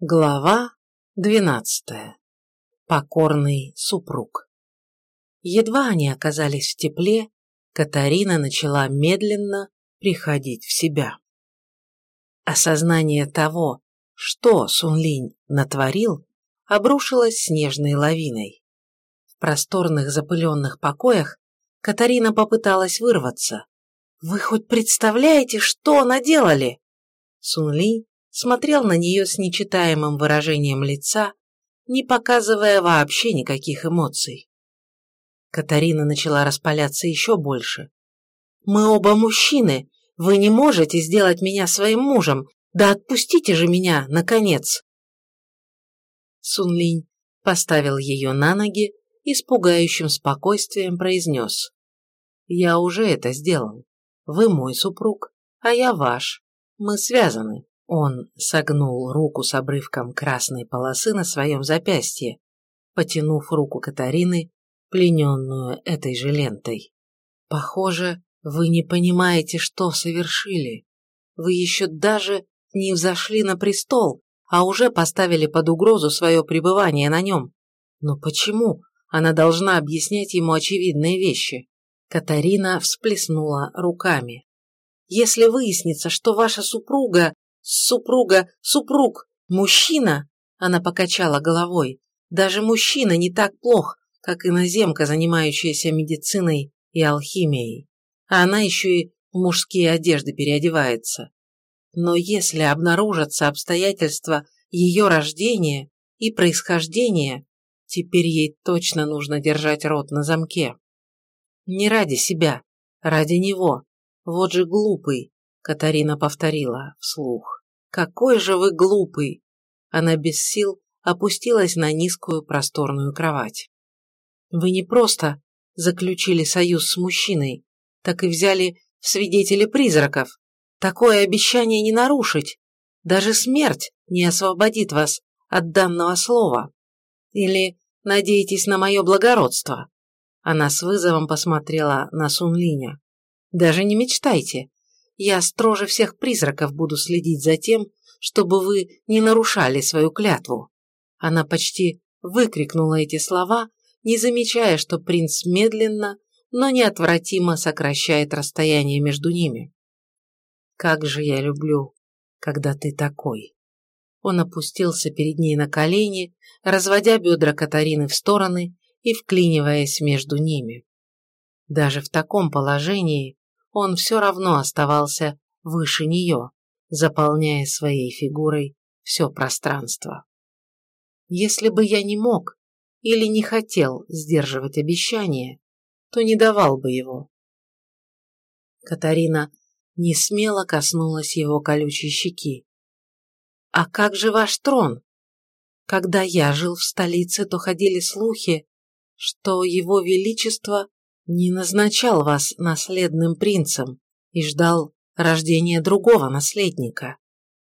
Глава двенадцатая. Покорный супруг. Едва они оказались в тепле, Катарина начала медленно приходить в себя. Осознание того, что Сунлинь натворил, обрушилось снежной лавиной. В просторных запыленных покоях Катарина попыталась вырваться. «Вы хоть представляете, что наделали?» Сунлинь смотрел на нее с нечитаемым выражением лица, не показывая вообще никаких эмоций. Катарина начала распаляться еще больше. «Мы оба мужчины. Вы не можете сделать меня своим мужем. Да отпустите же меня, наконец!» Сунлинь поставил ее на ноги и с пугающим спокойствием произнес. «Я уже это сделал. Вы мой супруг, а я ваш. Мы связаны». Он согнул руку с обрывком красной полосы на своем запястье, потянув руку Катарины, плененную этой же лентой. «Похоже, вы не понимаете, что совершили. Вы еще даже не взошли на престол, а уже поставили под угрозу свое пребывание на нем. Но почему она должна объяснять ему очевидные вещи?» Катарина всплеснула руками. «Если выяснится, что ваша супруга Супруга, супруг, мужчина, она покачала головой. Даже мужчина не так плох, как иноземка, занимающаяся медициной и алхимией. А она еще и в мужские одежды переодевается. Но если обнаружатся обстоятельства ее рождения и происхождения, теперь ей точно нужно держать рот на замке. Не ради себя, ради него. Вот же глупый, Катарина повторила вслух. «Какой же вы глупый!» Она без сил опустилась на низкую просторную кровать. «Вы не просто заключили союз с мужчиной, так и взяли в свидетели призраков. Такое обещание не нарушить. Даже смерть не освободит вас от данного слова. Или надеетесь на мое благородство?» Она с вызовом посмотрела на Сунлиня. «Даже не мечтайте. Я строже всех призраков буду следить за тем, чтобы вы не нарушали свою клятву». Она почти выкрикнула эти слова, не замечая, что принц медленно, но неотвратимо сокращает расстояние между ними. «Как же я люблю, когда ты такой!» Он опустился перед ней на колени, разводя бедра Катарины в стороны и вклиниваясь между ними. Даже в таком положении он все равно оставался выше нее, заполняя своей фигурой все пространство. Если бы я не мог или не хотел сдерживать обещание, то не давал бы его. Катарина не смело коснулась его колючей щеки. «А как же ваш трон? Когда я жил в столице, то ходили слухи, что его величество не назначал вас наследным принцем и ждал рождения другого наследника.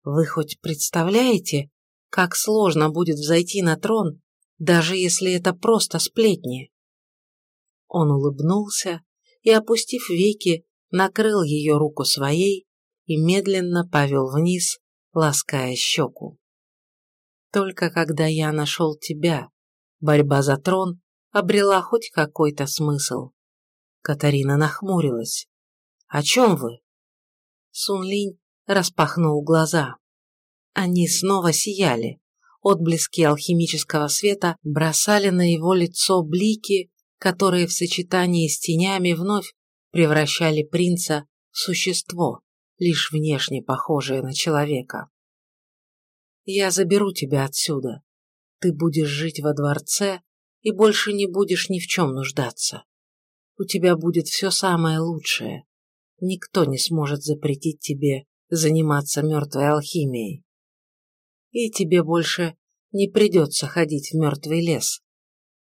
Вы хоть представляете, как сложно будет взойти на трон, даже если это просто сплетни?» Он улыбнулся и, опустив веки, накрыл ее руку своей и медленно повел вниз, лаская щеку. «Только когда я нашел тебя, борьба за трон обрела хоть какой-то смысл. Катарина нахмурилась. «О чем вы?» Сунлинь распахнул глаза. Они снова сияли. Отблески алхимического света бросали на его лицо блики, которые в сочетании с тенями вновь превращали принца в существо, лишь внешне похожее на человека. «Я заберу тебя отсюда. Ты будешь жить во дворце и больше не будешь ни в чем нуждаться у тебя будет все самое лучшее. Никто не сможет запретить тебе заниматься мертвой алхимией. И тебе больше не придется ходить в мертвый лес.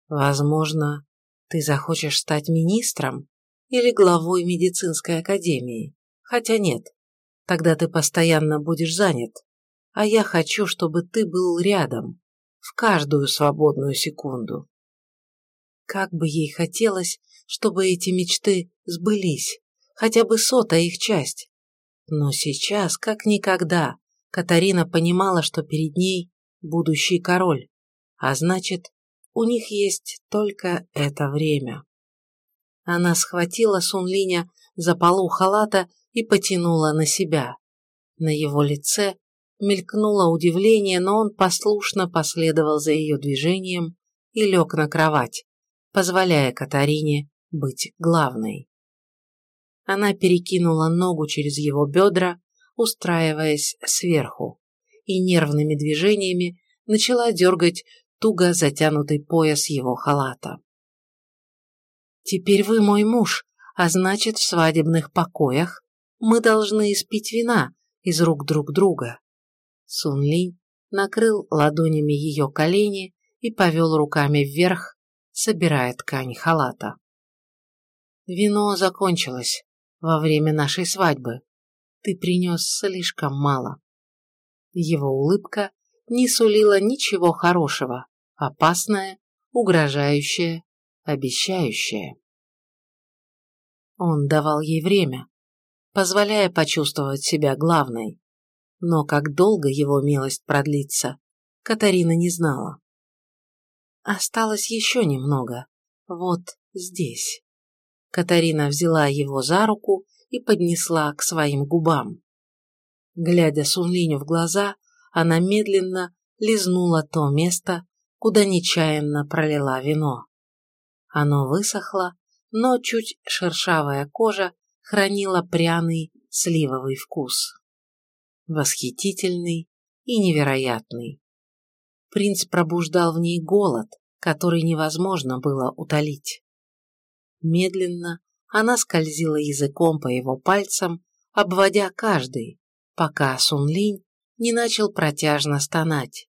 Возможно, ты захочешь стать министром или главой медицинской академии. Хотя нет, тогда ты постоянно будешь занят. А я хочу, чтобы ты был рядом, в каждую свободную секунду. Как бы ей хотелось, чтобы эти мечты сбылись, хотя бы сотая их часть. Но сейчас, как никогда, Катарина понимала, что перед ней будущий король, а значит, у них есть только это время. Она схватила Сунлиня за полу халата и потянула на себя. На его лице мелькнуло удивление, но он послушно последовал за ее движением и лег на кровать, позволяя Катарине быть главной. Она перекинула ногу через его бедра, устраиваясь сверху, и нервными движениями начала дергать туго затянутый пояс его халата. «Теперь вы мой муж, а значит, в свадебных покоях мы должны испить вина из рук друг друга». Сун Линь накрыл ладонями ее колени и повел руками вверх, собирая ткань халата. «Вино закончилось во время нашей свадьбы. Ты принес слишком мало». Его улыбка не сулила ничего хорошего, опасное, угрожающее, обещающее. Он давал ей время, позволяя почувствовать себя главной. Но как долго его милость продлится, Катарина не знала. Осталось еще немного. Вот здесь. Катарина взяла его за руку и поднесла к своим губам. Глядя Сунлиню в глаза, она медленно лизнула то место, куда нечаянно пролила вино. Оно высохло, но чуть шершавая кожа хранила пряный сливовый вкус. Восхитительный и невероятный. Принц пробуждал в ней голод, который невозможно было утолить. Медленно она скользила языком по его пальцам, обводя каждый, пока Сунлинь не начал протяжно стонать.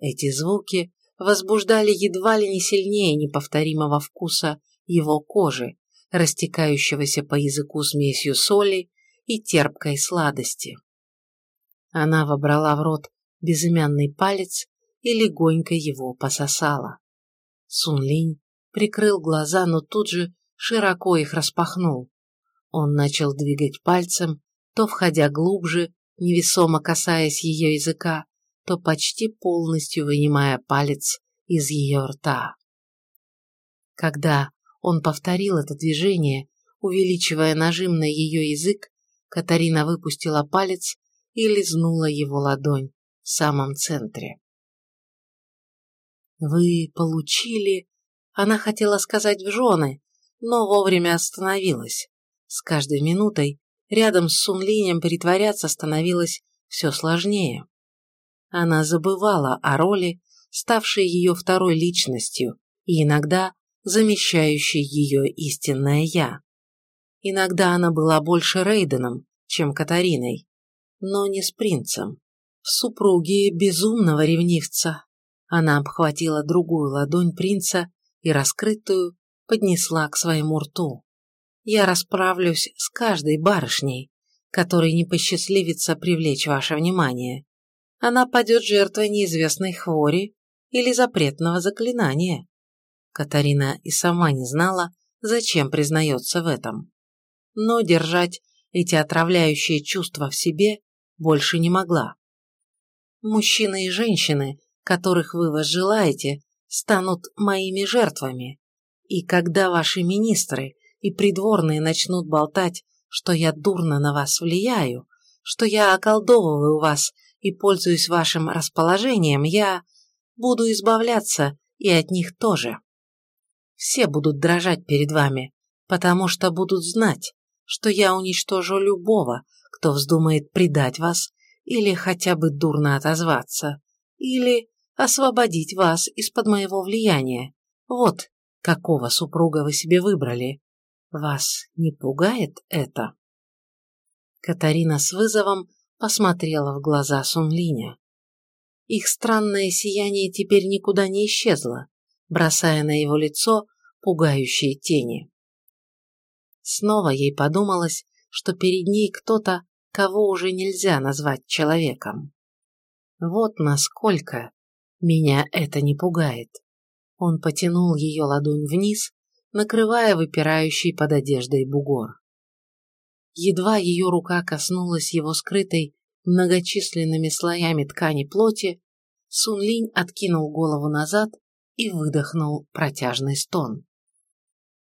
Эти звуки возбуждали едва ли не сильнее неповторимого вкуса его кожи, растекающегося по языку смесью соли и терпкой сладости. Она вобрала в рот безымянный палец и легонько его пососала. Сунлинь прикрыл глаза, но тут же широко их распахнул. Он начал двигать пальцем, то входя глубже, невесомо касаясь ее языка, то почти полностью вынимая палец из ее рта. Когда он повторил это движение, увеличивая нажим на ее язык, Катарина выпустила палец и лизнула его ладонь в самом центре. «Вы получили...» Она хотела сказать в жены, но вовремя остановилась. С каждой минутой рядом с Сунлинем притворяться становилось все сложнее. Она забывала о роли, ставшей ее второй личностью и иногда замещающей ее истинное «я». Иногда она была больше Рейденом, чем Катариной, но не с принцем. В супруге безумного ревнивца. Она обхватила другую ладонь принца и раскрытую поднесла к своему рту. Я расправлюсь с каждой барышней, которой не посчастливится привлечь ваше внимание. Она падет жертвой неизвестной хвори или запретного заклинания. Катарина и сама не знала, зачем признается в этом. Но держать эти отравляющие чувства в себе больше не могла. Мужчины и женщины, которых вы возжелаете, станут моими жертвами. И когда ваши министры и придворные начнут болтать, что я дурно на вас влияю, что я околдовываю вас и пользуюсь вашим расположением, я буду избавляться и от них тоже. Все будут дрожать перед вами, потому что будут знать, что я уничтожу любого, кто вздумает предать вас или хотя бы дурно отозваться, или освободить вас из-под моего влияния. Вот какого супруга вы себе выбрали. Вас не пугает это?» Катарина с вызовом посмотрела в глаза Сунлиня. Их странное сияние теперь никуда не исчезло, бросая на его лицо пугающие тени. Снова ей подумалось, что перед ней кто-то, кого уже нельзя назвать человеком. Вот насколько меня это не пугает. Он потянул ее ладонь вниз, накрывая выпирающий под одеждой бугор. Едва ее рука коснулась его скрытой многочисленными слоями ткани плоти, Сун Линь откинул голову назад и выдохнул протяжный стон.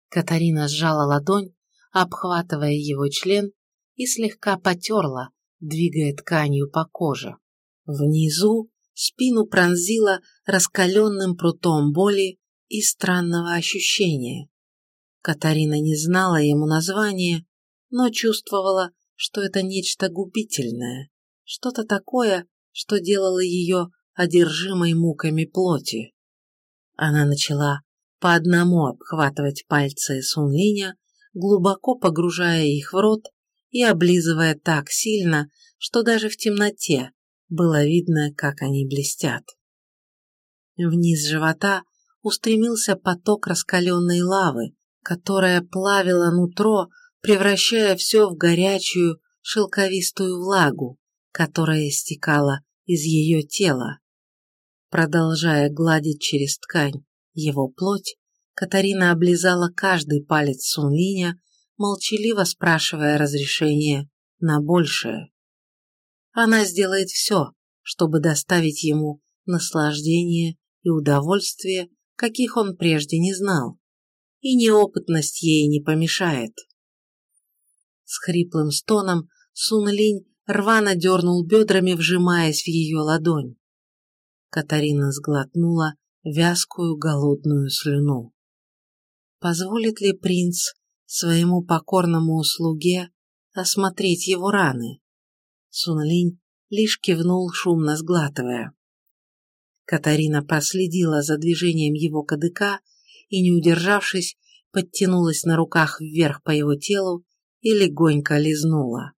Катарина сжала ладонь, обхватывая его член, и слегка потерла, двигая тканью по коже. Внизу спину пронзила раскаленным прутом боли и странного ощущения. Катарина не знала ему названия, но чувствовала, что это нечто губительное, что-то такое, что делало ее одержимой муками плоти. Она начала по одному обхватывать пальцы Сунлиня, глубоко погружая их в рот и облизывая так сильно, что даже в темноте было видно, как они блестят. Вниз живота устремился поток раскаленной лавы, которая плавила нутро, превращая все в горячую, шелковистую влагу, которая стекала из ее тела. Продолжая гладить через ткань его плоть, Катарина облизала каждый палец Сунлиня, молчаливо спрашивая разрешения на большее. Она сделает все, чтобы доставить ему наслаждение и удовольствие, каких он прежде не знал, и неопытность ей не помешает. С хриплым стоном Сун Линь рвано дернул бедрами, вжимаясь в ее ладонь. Катарина сглотнула вязкую голодную слюну. Позволит ли принц своему покорному услуге осмотреть его раны? Сунлинь лишь кивнул, шумно сглатывая. Катарина проследила за движением его кадыка и, не удержавшись, подтянулась на руках вверх по его телу и легонько лизнула.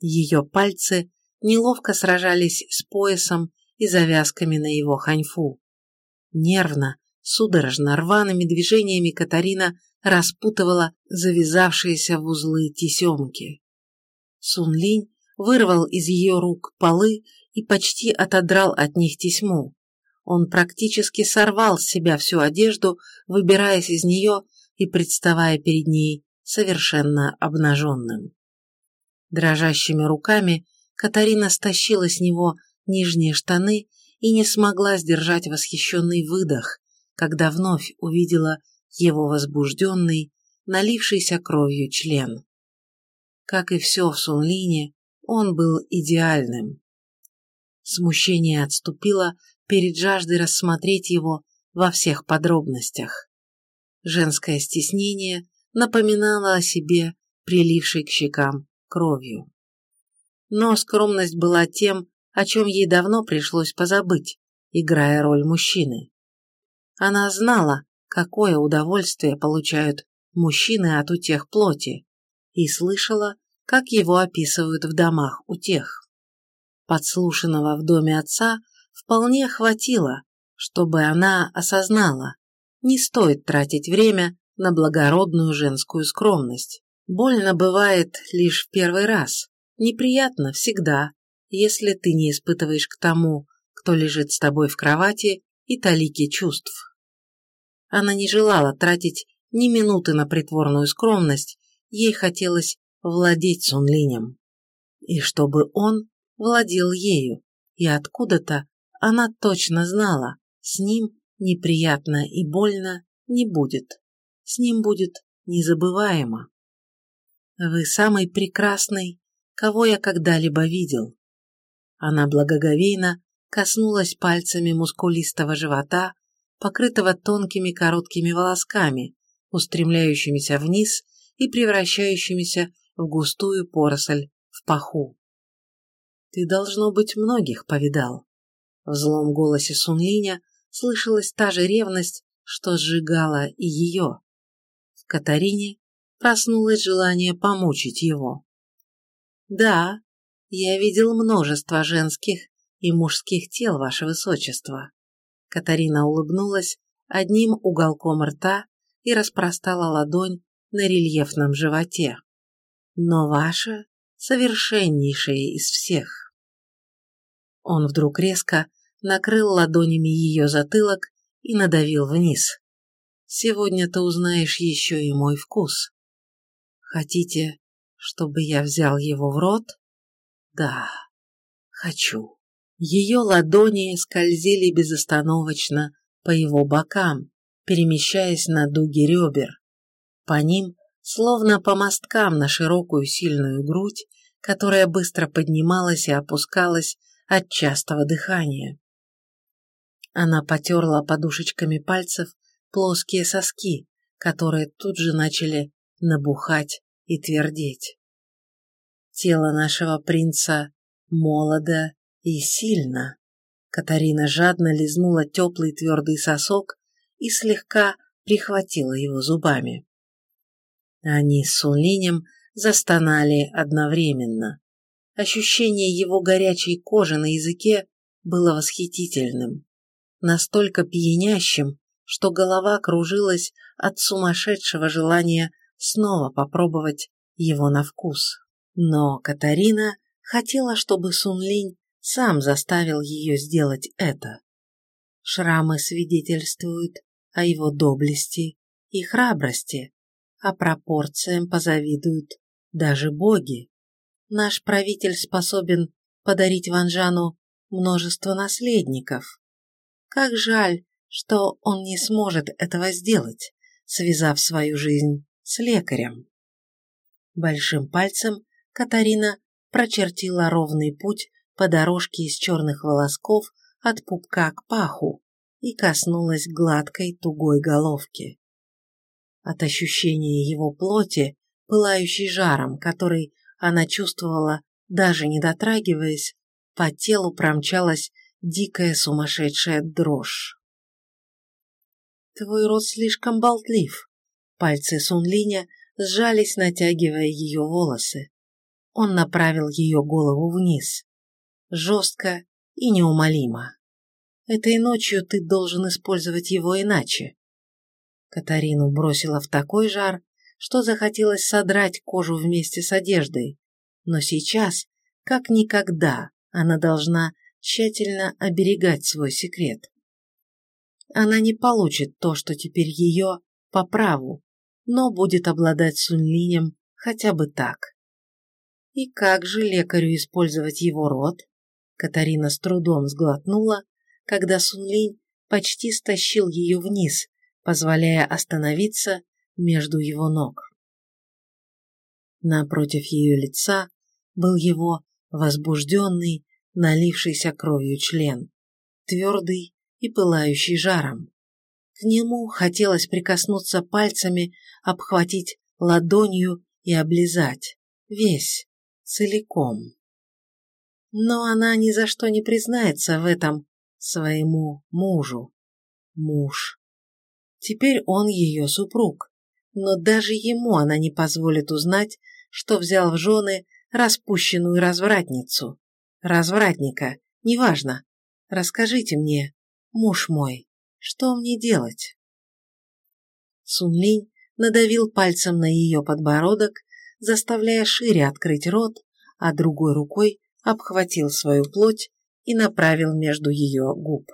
Ее пальцы неловко сражались с поясом и завязками на его ханьфу. Нервно, судорожно, рваными движениями Катарина распутывала завязавшиеся в узлы тесемки. Сунлинь вырвал из ее рук полы и почти отодрал от них тесьму. Он практически сорвал с себя всю одежду, выбираясь из нее и представая перед ней совершенно обнаженным. Дрожащими руками Катарина стащила с него нижние штаны и не смогла сдержать восхищенный выдох, когда вновь увидела его возбужденный, налившийся кровью член. Как и все в Сунлине, он был идеальным. Смущение отступило перед жаждой рассмотреть его во всех подробностях. Женское стеснение напоминало о себе прилившей к щекам кровью. Но скромность была тем, о чем ей давно пришлось позабыть, играя роль мужчины. Она знала, какое удовольствие получают мужчины от утех плоти, и слышала, как его описывают в домах утех. Подслушанного в доме отца вполне хватило, чтобы она осознала, не стоит тратить время на благородную женскую скромность. Больно бывает лишь в первый раз, неприятно всегда, если ты не испытываешь к тому, кто лежит с тобой в кровати, и талики чувств. Она не желала тратить ни минуты на притворную скромность, ей хотелось владеть Сунлинем. И чтобы он владел ею, и откуда-то она точно знала, с ним неприятно и больно не будет. С ним будет незабываемо. Вы самый прекрасный, кого я когда-либо видел. Она благоговейно коснулась пальцами мускулистого живота, покрытого тонкими короткими волосками, устремляющимися вниз и превращающимися в густую поросль в паху. Ты, должно быть, многих повидал. В злом голосе Сунлиня слышалась та же ревность, что сжигала и ее. В Катарине проснулось желание помучить его. «Да, я видел множество женских и мужских тел, ваше высочество». Катарина улыбнулась одним уголком рта и распростала ладонь на рельефном животе. «Но ваше совершеннейшее из всех». Он вдруг резко накрыл ладонями ее затылок и надавил вниз. «Сегодня ты узнаешь еще и мой вкус». Хотите, чтобы я взял его в рот? Да, хочу. Ее ладони скользили безостановочно по его бокам, перемещаясь на дуги ребер. По ним, словно по мосткам на широкую сильную грудь, которая быстро поднималась и опускалась от частого дыхания. Она потерла подушечками пальцев плоские соски, которые тут же начали набухать и твердеть. Тело нашего принца молодо и сильно. Катарина жадно лизнула теплый твердый сосок и слегка прихватила его зубами. Они с Сунлинем застонали одновременно. Ощущение его горячей кожи на языке было восхитительным, настолько пьянящим, что голова кружилась от сумасшедшего желания снова попробовать его на вкус. Но Катарина хотела, чтобы Сунлинь сам заставил ее сделать это. Шрамы свидетельствуют о его доблести и храбрости, а пропорциям позавидуют даже боги. Наш правитель способен подарить Ванжану множество наследников. Как жаль, что он не сможет этого сделать, связав свою жизнь с лекарем. Большим пальцем Катарина прочертила ровный путь по дорожке из черных волосков от пупка к паху и коснулась гладкой тугой головки. От ощущения его плоти, пылающей жаром, который она чувствовала, даже не дотрагиваясь, по телу промчалась дикая сумасшедшая дрожь. «Твой рот слишком болтлив», пальцы Сунлиня сжались, натягивая ее волосы. Он направил ее голову вниз жестко и неумолимо. Этой ночью ты должен использовать его иначе. Катарину бросила в такой жар, что захотелось содрать кожу вместе с одеждой, но сейчас, как никогда, она должна тщательно оберегать свой секрет. Она не получит то, что теперь ее, по праву, но будет обладать Сунлинем хотя бы так. И как же лекарю использовать его род? Катарина с трудом сглотнула, когда Сунлинь почти стащил ее вниз, позволяя остановиться между его ног. Напротив ее лица был его возбужденный, налившийся кровью член, твердый и пылающий жаром. К нему хотелось прикоснуться пальцами, обхватить ладонью и облизать, весь, целиком но она ни за что не признается в этом своему мужу. Муж. Теперь он ее супруг, но даже ему она не позволит узнать, что взял в жены распущенную развратницу. Развратника, неважно. Расскажите мне, муж мой, что мне делать? Сунлинь надавил пальцем на ее подбородок, заставляя шире открыть рот, а другой рукой обхватил свою плоть и направил между ее губ.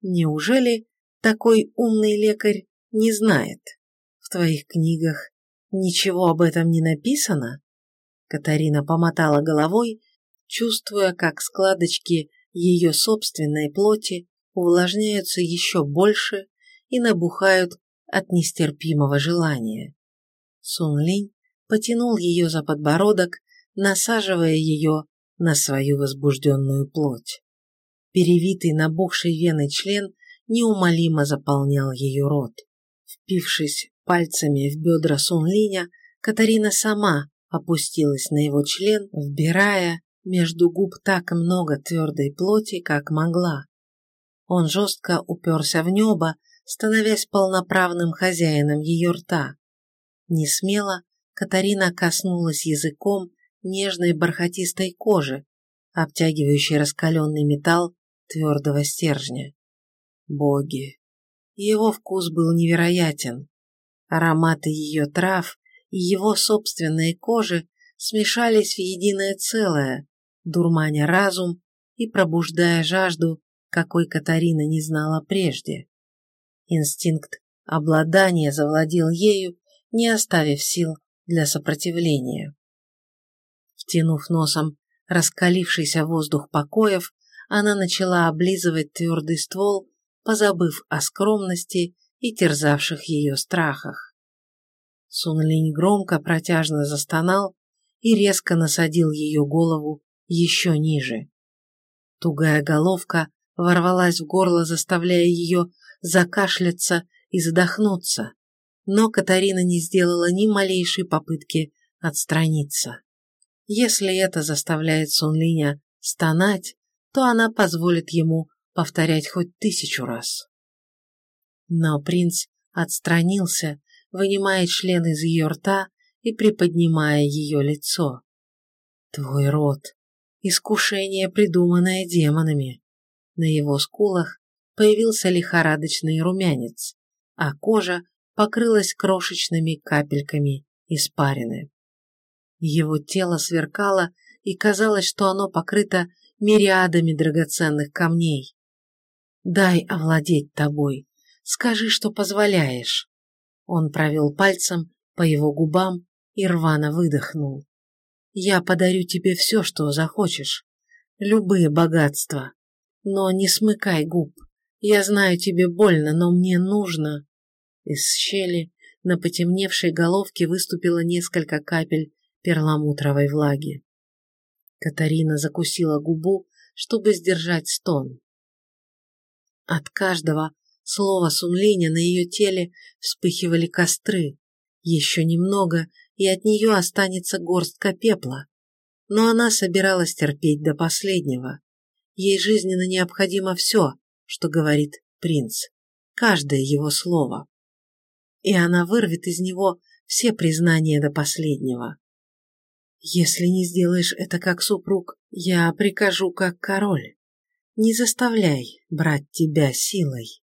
Неужели такой умный лекарь не знает? В твоих книгах ничего об этом не написано? Катарина помотала головой, чувствуя, как складочки ее собственной плоти увлажняются еще больше и набухают от нестерпимого желания. Сун Линь потянул ее за подбородок, насаживая ее на свою возбужденную плоть. Перевитый набухший веной член неумолимо заполнял ее рот. Впившись пальцами в бедра Сунлиня, Катарина сама опустилась на его член, вбирая между губ так много твердой плоти, как могла. Он жестко уперся в небо, становясь полноправным хозяином ее рта. Не смело Катарина коснулась языком нежной бархатистой кожи, обтягивающей раскаленный металл твердого стержня. Боги! Его вкус был невероятен. Ароматы ее трав и его собственной кожи смешались в единое целое, дурманя разум и пробуждая жажду, какой Катарина не знала прежде. Инстинкт обладания завладел ею, не оставив сил для сопротивления. Втянув носом раскалившийся воздух покоев, она начала облизывать твердый ствол, позабыв о скромности и терзавших ее страхах. Сунлинь громко протяжно застонал и резко насадил ее голову еще ниже. Тугая головка ворвалась в горло, заставляя ее закашляться и задохнуться, но Катарина не сделала ни малейшей попытки отстраниться. Если это заставляет Сунлиня стонать, то она позволит ему повторять хоть тысячу раз. Но принц отстранился, вынимая член из ее рта и приподнимая ее лицо. Твой рот. Искушение, придуманное демонами. На его скулах появился лихорадочный румянец, а кожа покрылась крошечными капельками испарины. Его тело сверкало, и казалось, что оно покрыто мириадами драгоценных камней. «Дай овладеть тобой. Скажи, что позволяешь». Он провел пальцем по его губам и рвано выдохнул. «Я подарю тебе все, что захочешь. Любые богатства. Но не смыкай губ. Я знаю, тебе больно, но мне нужно...» Из щели на потемневшей головке выступило несколько капель перламутровой влаги. Катарина закусила губу, чтобы сдержать стон. От каждого слова сумления на ее теле вспыхивали костры. Еще немного, и от нее останется горстка пепла. Но она собиралась терпеть до последнего. Ей жизненно необходимо все, что говорит принц, каждое его слово. И она вырвет из него все признания до последнего. Если не сделаешь это как супруг, я прикажу как король. Не заставляй брать тебя силой.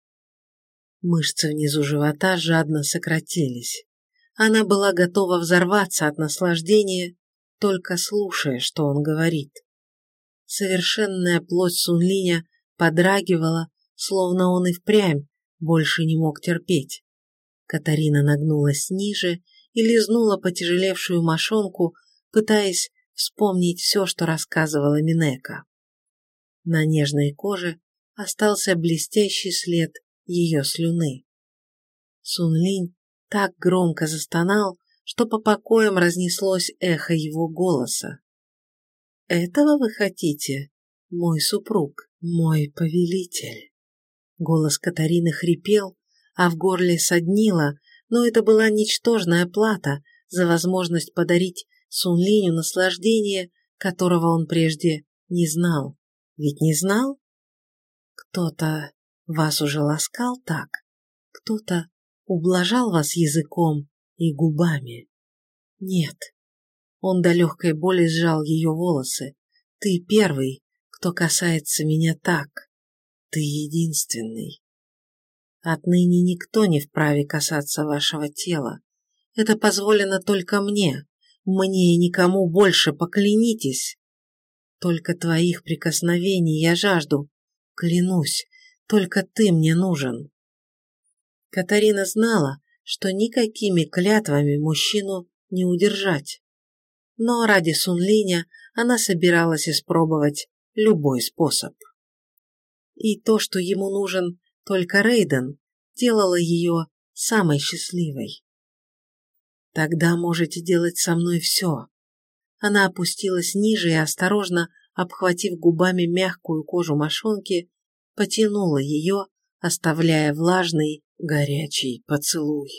Мышцы внизу живота жадно сократились. Она была готова взорваться от наслаждения, только слушая, что он говорит. Совершенная плоть Сунлиня подрагивала, словно он и впрямь больше не мог терпеть. Катарина нагнулась ниже и лизнула потяжелевшую мошонку, пытаясь вспомнить все, что рассказывала Минека. На нежной коже остался блестящий след ее слюны. Сунлинь так громко застонал, что по покоям разнеслось эхо его голоса. «Этого вы хотите, мой супруг, мой повелитель?» Голос Катарины хрипел, а в горле соднило, но это была ничтожная плата за возможность подарить Сунлиню наслаждение, которого он прежде не знал. Ведь не знал? Кто-то вас уже ласкал так, кто-то ублажал вас языком и губами. Нет. Он до легкой боли сжал ее волосы. Ты первый, кто касается меня так. Ты единственный. Отныне никто не вправе касаться вашего тела. Это позволено только мне. Мне и никому больше поклянитесь. Только твоих прикосновений я жажду. Клянусь, только ты мне нужен. Катарина знала, что никакими клятвами мужчину не удержать. Но ради Сунлиня она собиралась испробовать любой способ. И то, что ему нужен только Рейден, делало ее самой счастливой. Тогда можете делать со мной все, она опустилась ниже и, осторожно обхватив губами мягкую кожу мошонки, потянула ее, оставляя влажный, горячий поцелуй.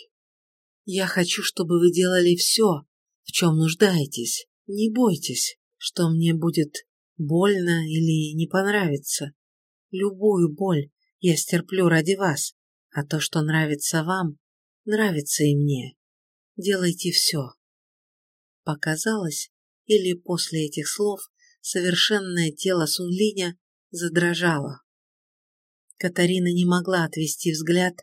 «Я хочу, чтобы вы делали все, в чем нуждаетесь. Не бойтесь, что мне будет больно или не понравится. Любую боль я стерплю ради вас, а то, что нравится вам, нравится и мне. Делайте все». Показалось, или после этих слов совершенное тело Сунлиня задрожало. Катарина не могла отвести взгляд,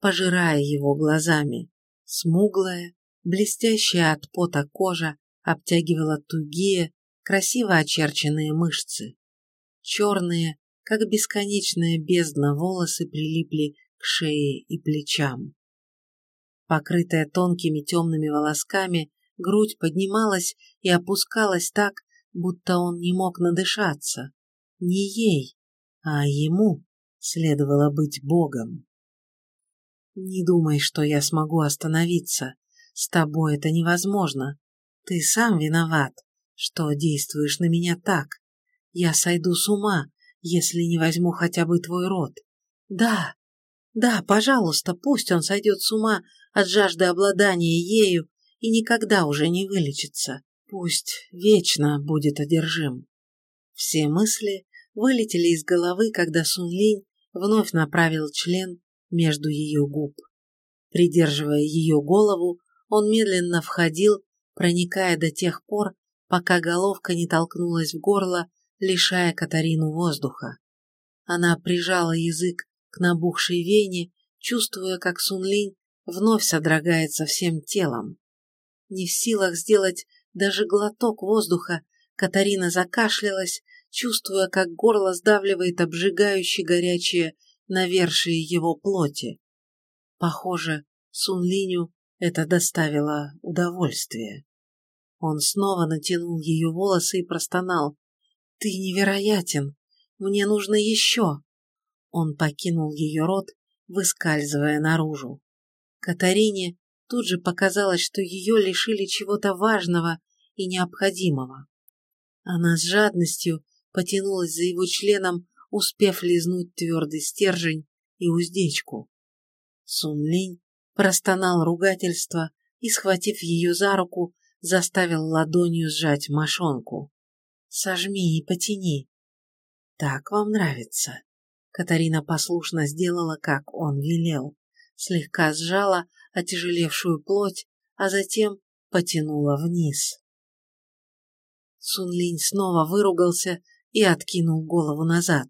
пожирая его глазами. Смуглая, блестящая от пота кожа обтягивала тугие, красиво очерченные мышцы. Черные, как бесконечная бездна, волосы прилипли к шее и плечам. Покрытая тонкими темными волосками, грудь поднималась и опускалась так, будто он не мог надышаться. Не ей, а ему следовало быть богом. Не думай, что я смогу остановиться. С тобой это невозможно. Ты сам виноват, что действуешь на меня так. Я сойду с ума, если не возьму хотя бы твой род. Да, да, пожалуйста, пусть он сойдет с ума от жажды обладания ею и никогда уже не вылечится. Пусть вечно будет одержим. Все мысли вылетели из головы, когда Сун Линь вновь направил член между ее губ. Придерживая ее голову, он медленно входил, проникая до тех пор, пока головка не толкнулась в горло, лишая Катарину воздуха. Она прижала язык к набухшей вене, чувствуя, как Сунлинь вновь содрогается всем телом. Не в силах сделать даже глоток воздуха, Катарина закашлялась, чувствуя, как горло сдавливает обжигающее горячее навершие его плоти. Похоже, Сунлиню это доставило удовольствие. Он снова натянул ее волосы и простонал. «Ты невероятен! Мне нужно еще!» Он покинул ее рот, выскальзывая наружу. Катарине тут же показалось, что ее лишили чего-то важного и необходимого. Она с жадностью потянулась за его членом, успев лизнуть твердый стержень и уздечку. Сун Линь простонал ругательство и, схватив ее за руку, заставил ладонью сжать мошонку. «Сожми и потяни. Так вам нравится?» Катарина послушно сделала, как он велел, слегка сжала отяжелевшую плоть, а затем потянула вниз. Сунлинь снова выругался и откинул голову назад.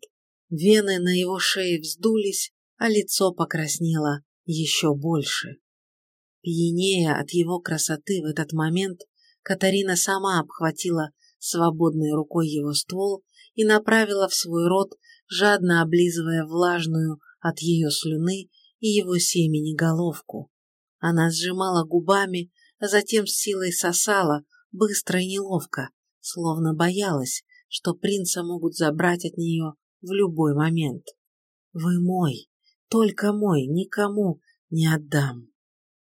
Вены на его шее вздулись, а лицо покраснело еще больше. Пьянея от его красоты в этот момент, Катарина сама обхватила свободной рукой его ствол и направила в свой рот, жадно облизывая влажную от ее слюны и его семени головку. Она сжимала губами, а затем с силой сосала, быстро и неловко, словно боялась, что принца могут забрать от нее в любой момент. «Вы мой, только мой, никому не отдам».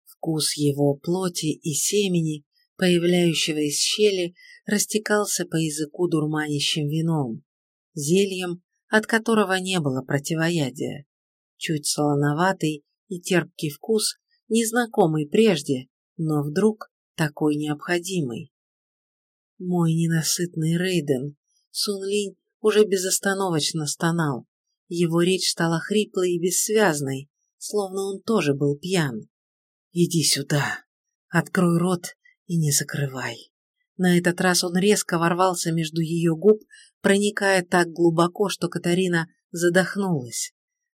Вкус его плоти и семени, появляющего из щели, растекался по языку дурманящим вином, зельем, от которого не было противоядия. Чуть солоноватый и терпкий вкус, незнакомый прежде, но вдруг такой необходимый. Мой ненасытный Рейден, Сун Линь уже безостановочно стонал. Его речь стала хриплой и бессвязной, словно он тоже был пьян. «Иди сюда, открой рот и не закрывай». На этот раз он резко ворвался между ее губ, проникая так глубоко, что Катарина задохнулась.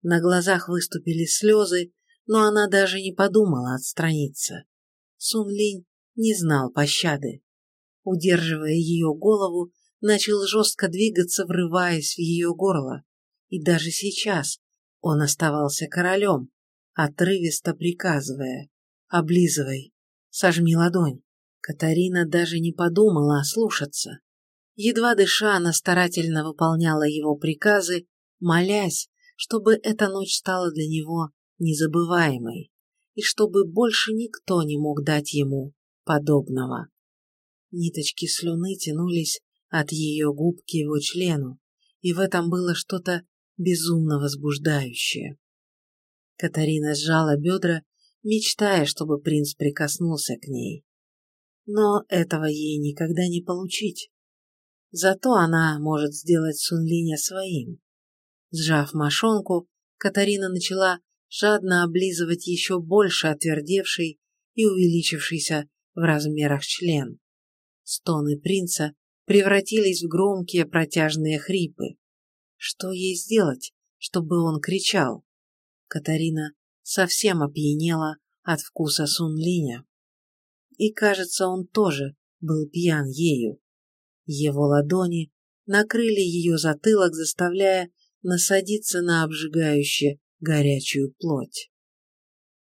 На глазах выступили слезы, но она даже не подумала отстраниться. Сун Линь не знал пощады. Удерживая ее голову, начал жестко двигаться, врываясь в ее горло. И даже сейчас он оставался королем, отрывисто приказывая «Облизывай, сожми ладонь». Катарина даже не подумала ослушаться. Едва дыша, она старательно выполняла его приказы, молясь, чтобы эта ночь стала для него незабываемой и чтобы больше никто не мог дать ему подобного. Ниточки слюны тянулись от ее губ к его члену, и в этом было что-то безумно возбуждающее. Катарина сжала бедра, мечтая, чтобы принц прикоснулся к ней. Но этого ей никогда не получить. Зато она может сделать Сунлиня своим. Сжав мошонку, Катарина начала жадно облизывать еще больше отвердевший и увеличившийся в размерах член. Стоны принца превратились в громкие протяжные хрипы. Что ей сделать, чтобы он кричал? Катарина совсем опьянела от вкуса Сунлиня. И, кажется, он тоже был пьян ею. Его ладони накрыли ее затылок, заставляя насадиться на обжигающую горячую плоть.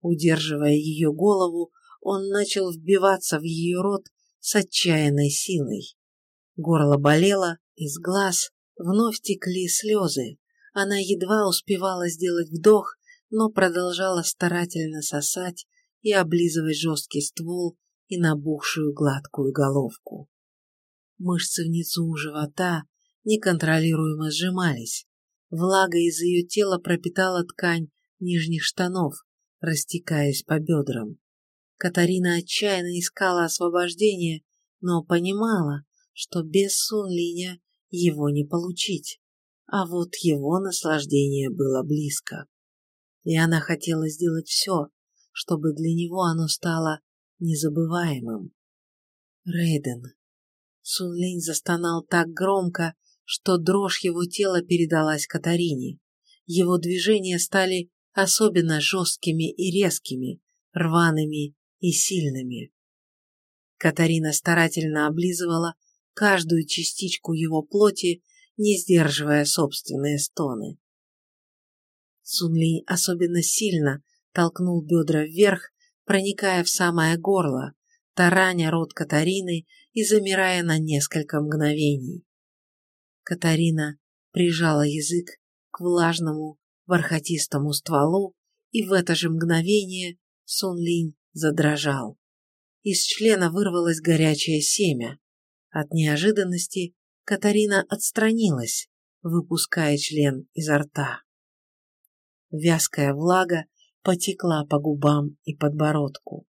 Удерживая ее голову, он начал вбиваться в ее рот с отчаянной силой. Горло болело, из глаз вновь текли слезы, Она едва успевала сделать вдох, но продолжала старательно сосать и облизывать жесткий ствол и набухшую гладкую головку. Мышцы внизу живота неконтролируемо сжимались. Влага из ее тела пропитала ткань нижних штанов, растекаясь по бедрам. Катарина отчаянно искала освобождения, но понимала, что без Сунлиня его не получить. А вот его наслаждение было близко. И она хотела сделать все, чтобы для него оно стало незабываемым. Рейден. Сунлинь застонал так громко, что дрожь его тела передалась Катарине. Его движения стали особенно жесткими и резкими, рваными и сильными. Катарина старательно облизывала каждую частичку его плоти, не сдерживая собственные стоны. Сунлинь особенно сильно толкнул бедра вверх, проникая в самое горло, тараня рот Катарины и замирая на несколько мгновений. Катарина прижала язык к влажному, бархатистому стволу, и в это же мгновение Сун Линь задрожал. Из члена вырвалось горячее семя. От неожиданности Катарина отстранилась, выпуская член изо рта. Вязкая влага потекла по губам и подбородку.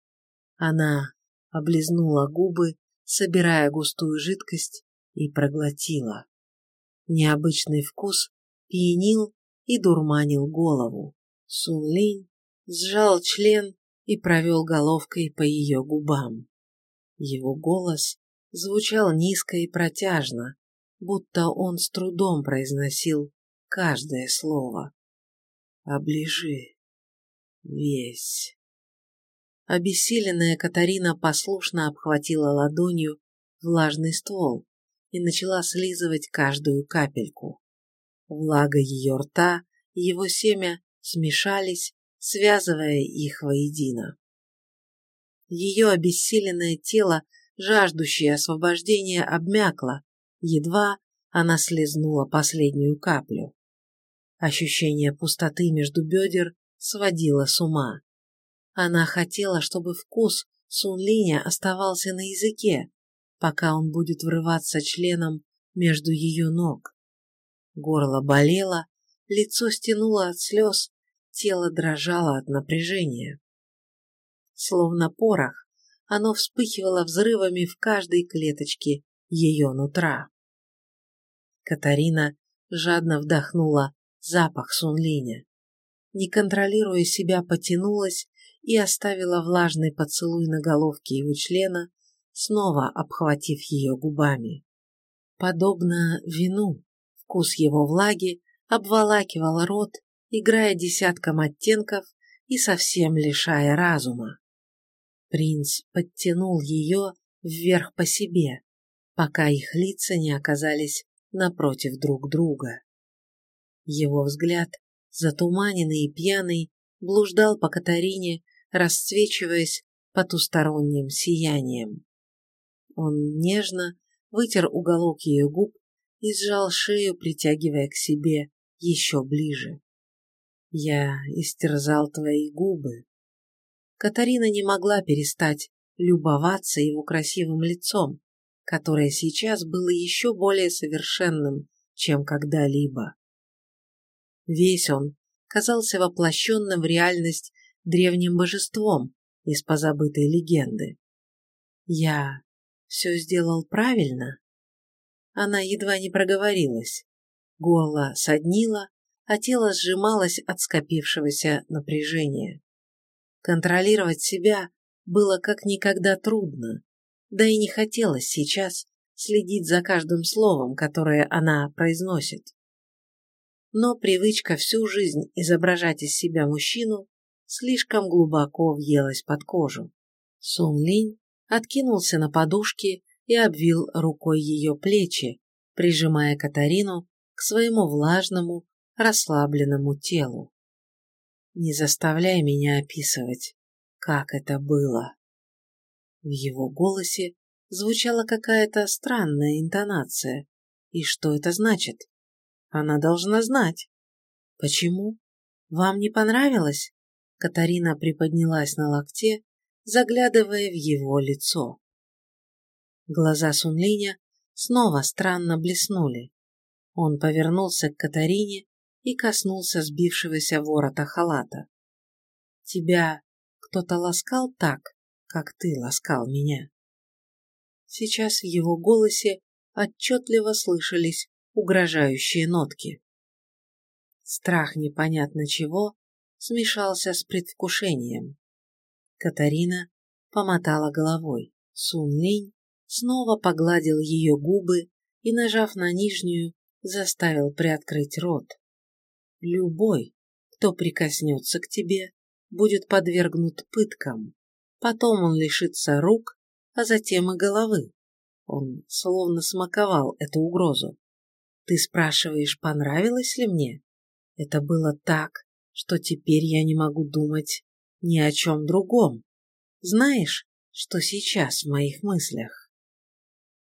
Она облизнула губы, собирая густую жидкость, и проглотила. Необычный вкус пьянил и дурманил голову. Сун Линь сжал член и провел головкой по ее губам. Его голос звучал низко и протяжно, будто он с трудом произносил каждое слово. «Оближи весь». Обессиленная Катарина послушно обхватила ладонью влажный ствол, и начала слизывать каждую капельку. Влага ее рта и его семя смешались, связывая их воедино. Ее обессиленное тело, жаждущее освобождения, обмякло, едва она слезнула последнюю каплю. Ощущение пустоты между бедер сводило с ума. Она хотела, чтобы вкус Сунлиня оставался на языке, пока он будет врываться членом между ее ног. Горло болело, лицо стянуло от слез, тело дрожало от напряжения. Словно порох, оно вспыхивало взрывами в каждой клеточке ее нутра. Катарина жадно вдохнула запах Сунлиня. Не контролируя себя, потянулась и оставила влажный поцелуй на головке его члена, снова обхватив ее губами. Подобно вину, вкус его влаги обволакивал рот, играя десятком оттенков и совсем лишая разума. Принц подтянул ее вверх по себе, пока их лица не оказались напротив друг друга. Его взгляд, затуманенный и пьяный, блуждал по Катарине, расцвечиваясь потусторонним сиянием. Он нежно вытер уголок ее губ и сжал шею, притягивая к себе еще ближе. Я истерзал твои губы. Катарина не могла перестать любоваться его красивым лицом, которое сейчас было еще более совершенным, чем когда-либо. Весь он казался воплощенным в реальность древним божеством из позабытой легенды. Я все сделал правильно? Она едва не проговорилась. Горло соднило, а тело сжималось от скопившегося напряжения. Контролировать себя было как никогда трудно, да и не хотелось сейчас следить за каждым словом, которое она произносит. Но привычка всю жизнь изображать из себя мужчину слишком глубоко въелась под кожу. Сун Линь откинулся на подушки и обвил рукой ее плечи, прижимая Катарину к своему влажному, расслабленному телу. «Не заставляй меня описывать, как это было». В его голосе звучала какая-то странная интонация. И что это значит? Она должна знать. Почему? Вам не понравилось? Катарина приподнялась на локте, заглядывая в его лицо. Глаза Сунлиня снова странно блеснули. Он повернулся к Катарине и коснулся сбившегося ворота халата. «Тебя кто-то ласкал так, как ты ласкал меня?» Сейчас в его голосе отчетливо слышались угрожающие нотки. Страх непонятно чего смешался с предвкушением. Катарина помотала головой. Сун Линь снова погладил ее губы и, нажав на нижнюю, заставил приоткрыть рот. Любой, кто прикоснется к тебе, будет подвергнут пыткам. Потом он лишится рук, а затем и головы. Он словно смаковал эту угрозу. Ты спрашиваешь, понравилось ли мне? Это было так, что теперь я не могу думать ни о чем другом. Знаешь, что сейчас в моих мыслях?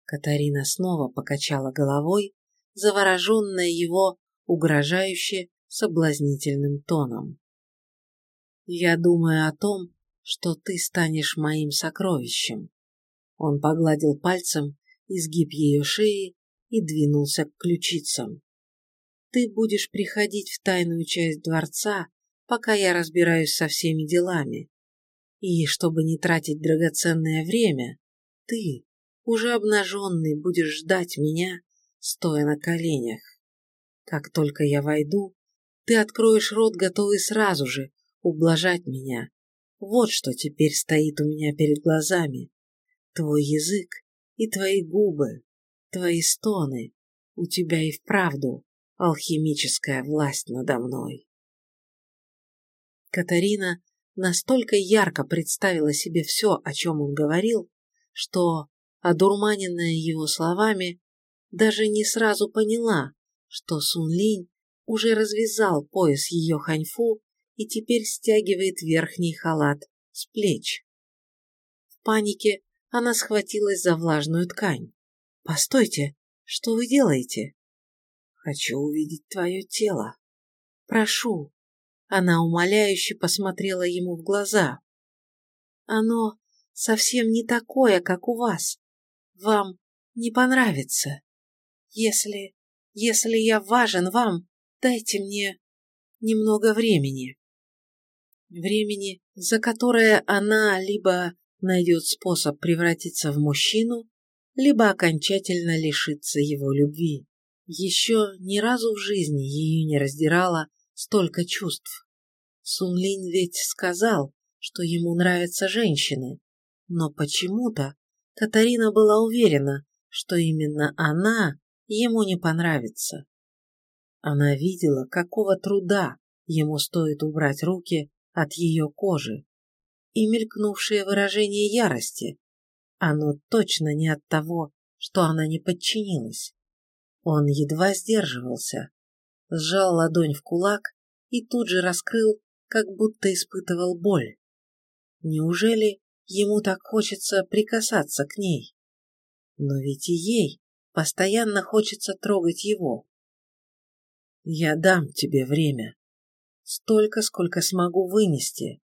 Катарина снова покачала головой, завороженная его угрожающе соблазнительным тоном. Я думаю о том, что ты станешь моим сокровищем. Он погладил пальцем изгиб ее шеи и двинулся к ключицам. Ты будешь приходить в тайную часть дворца, пока я разбираюсь со всеми делами. И, чтобы не тратить драгоценное время, ты, уже обнаженный, будешь ждать меня, стоя на коленях. Как только я войду, ты откроешь рот, готовый сразу же ублажать меня. Вот что теперь стоит у меня перед глазами. Твой язык и твои губы, твои стоны. У тебя и вправду алхимическая власть надо мной. Катарина настолько ярко представила себе все, о чем он говорил, что, одурманенная его словами, даже не сразу поняла, что Сун Линь уже развязал пояс ее ханьфу и теперь стягивает верхний халат с плеч. В панике она схватилась за влажную ткань. «Постойте, что вы делаете?» «Хочу увидеть твое тело. Прошу». Она умоляюще посмотрела ему в глаза. «Оно совсем не такое, как у вас. Вам не понравится. Если... если я важен вам, дайте мне немного времени». Времени, за которое она либо найдет способ превратиться в мужчину, либо окончательно лишиться его любви. Еще ни разу в жизни ее не раздирало столько чувств. Сунлин ведь сказал, что ему нравятся женщины, но почему-то Катарина была уверена, что именно она ему не понравится. Она видела, какого труда ему стоит убрать руки от ее кожи, и мелькнувшее выражение ярости. Оно точно не от того, что она не подчинилась. Он едва сдерживался, сжал ладонь в кулак и тут же раскрыл, как будто испытывал боль. Неужели ему так хочется прикасаться к ней? Но ведь и ей постоянно хочется трогать его. Я дам тебе время. Столько, сколько смогу вынести.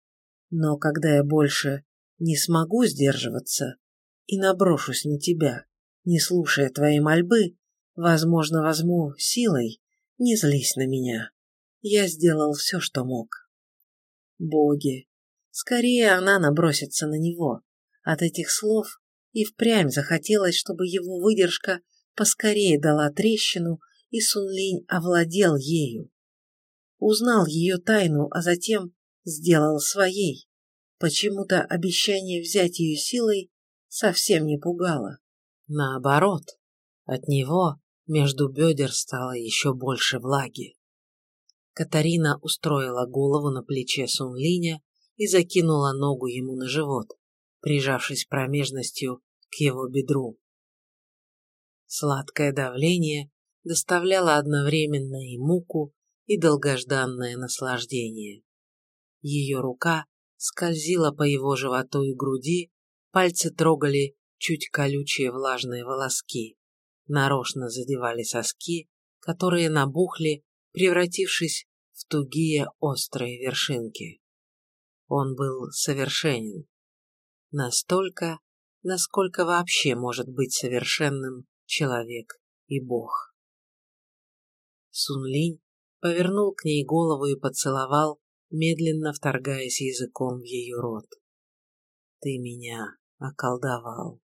Но когда я больше не смогу сдерживаться и наброшусь на тебя, не слушая твоей мольбы, возможно, возьму силой, не злись на меня. Я сделал все, что мог. Боги. Скорее она набросится на него. От этих слов и впрямь захотелось, чтобы его выдержка поскорее дала трещину, и Сунлинь овладел ею. Узнал ее тайну, а затем сделал своей. Почему-то обещание взять ее силой совсем не пугало. Наоборот, от него между бедер стало еще больше влаги. Катарина устроила голову на плече Сунлиня и закинула ногу ему на живот, прижавшись промежностью к его бедру. Сладкое давление доставляло одновременно и муку, и долгожданное наслаждение. Ее рука скользила по его животу и груди, пальцы трогали чуть колючие влажные волоски, нарочно задевали соски, которые набухли, превратившись в тугие острые вершинки. Он был совершенен. Настолько, насколько вообще может быть совершенным человек и бог. Сунлинь повернул к ней голову и поцеловал, медленно вторгаясь языком в ее рот. «Ты меня околдовал».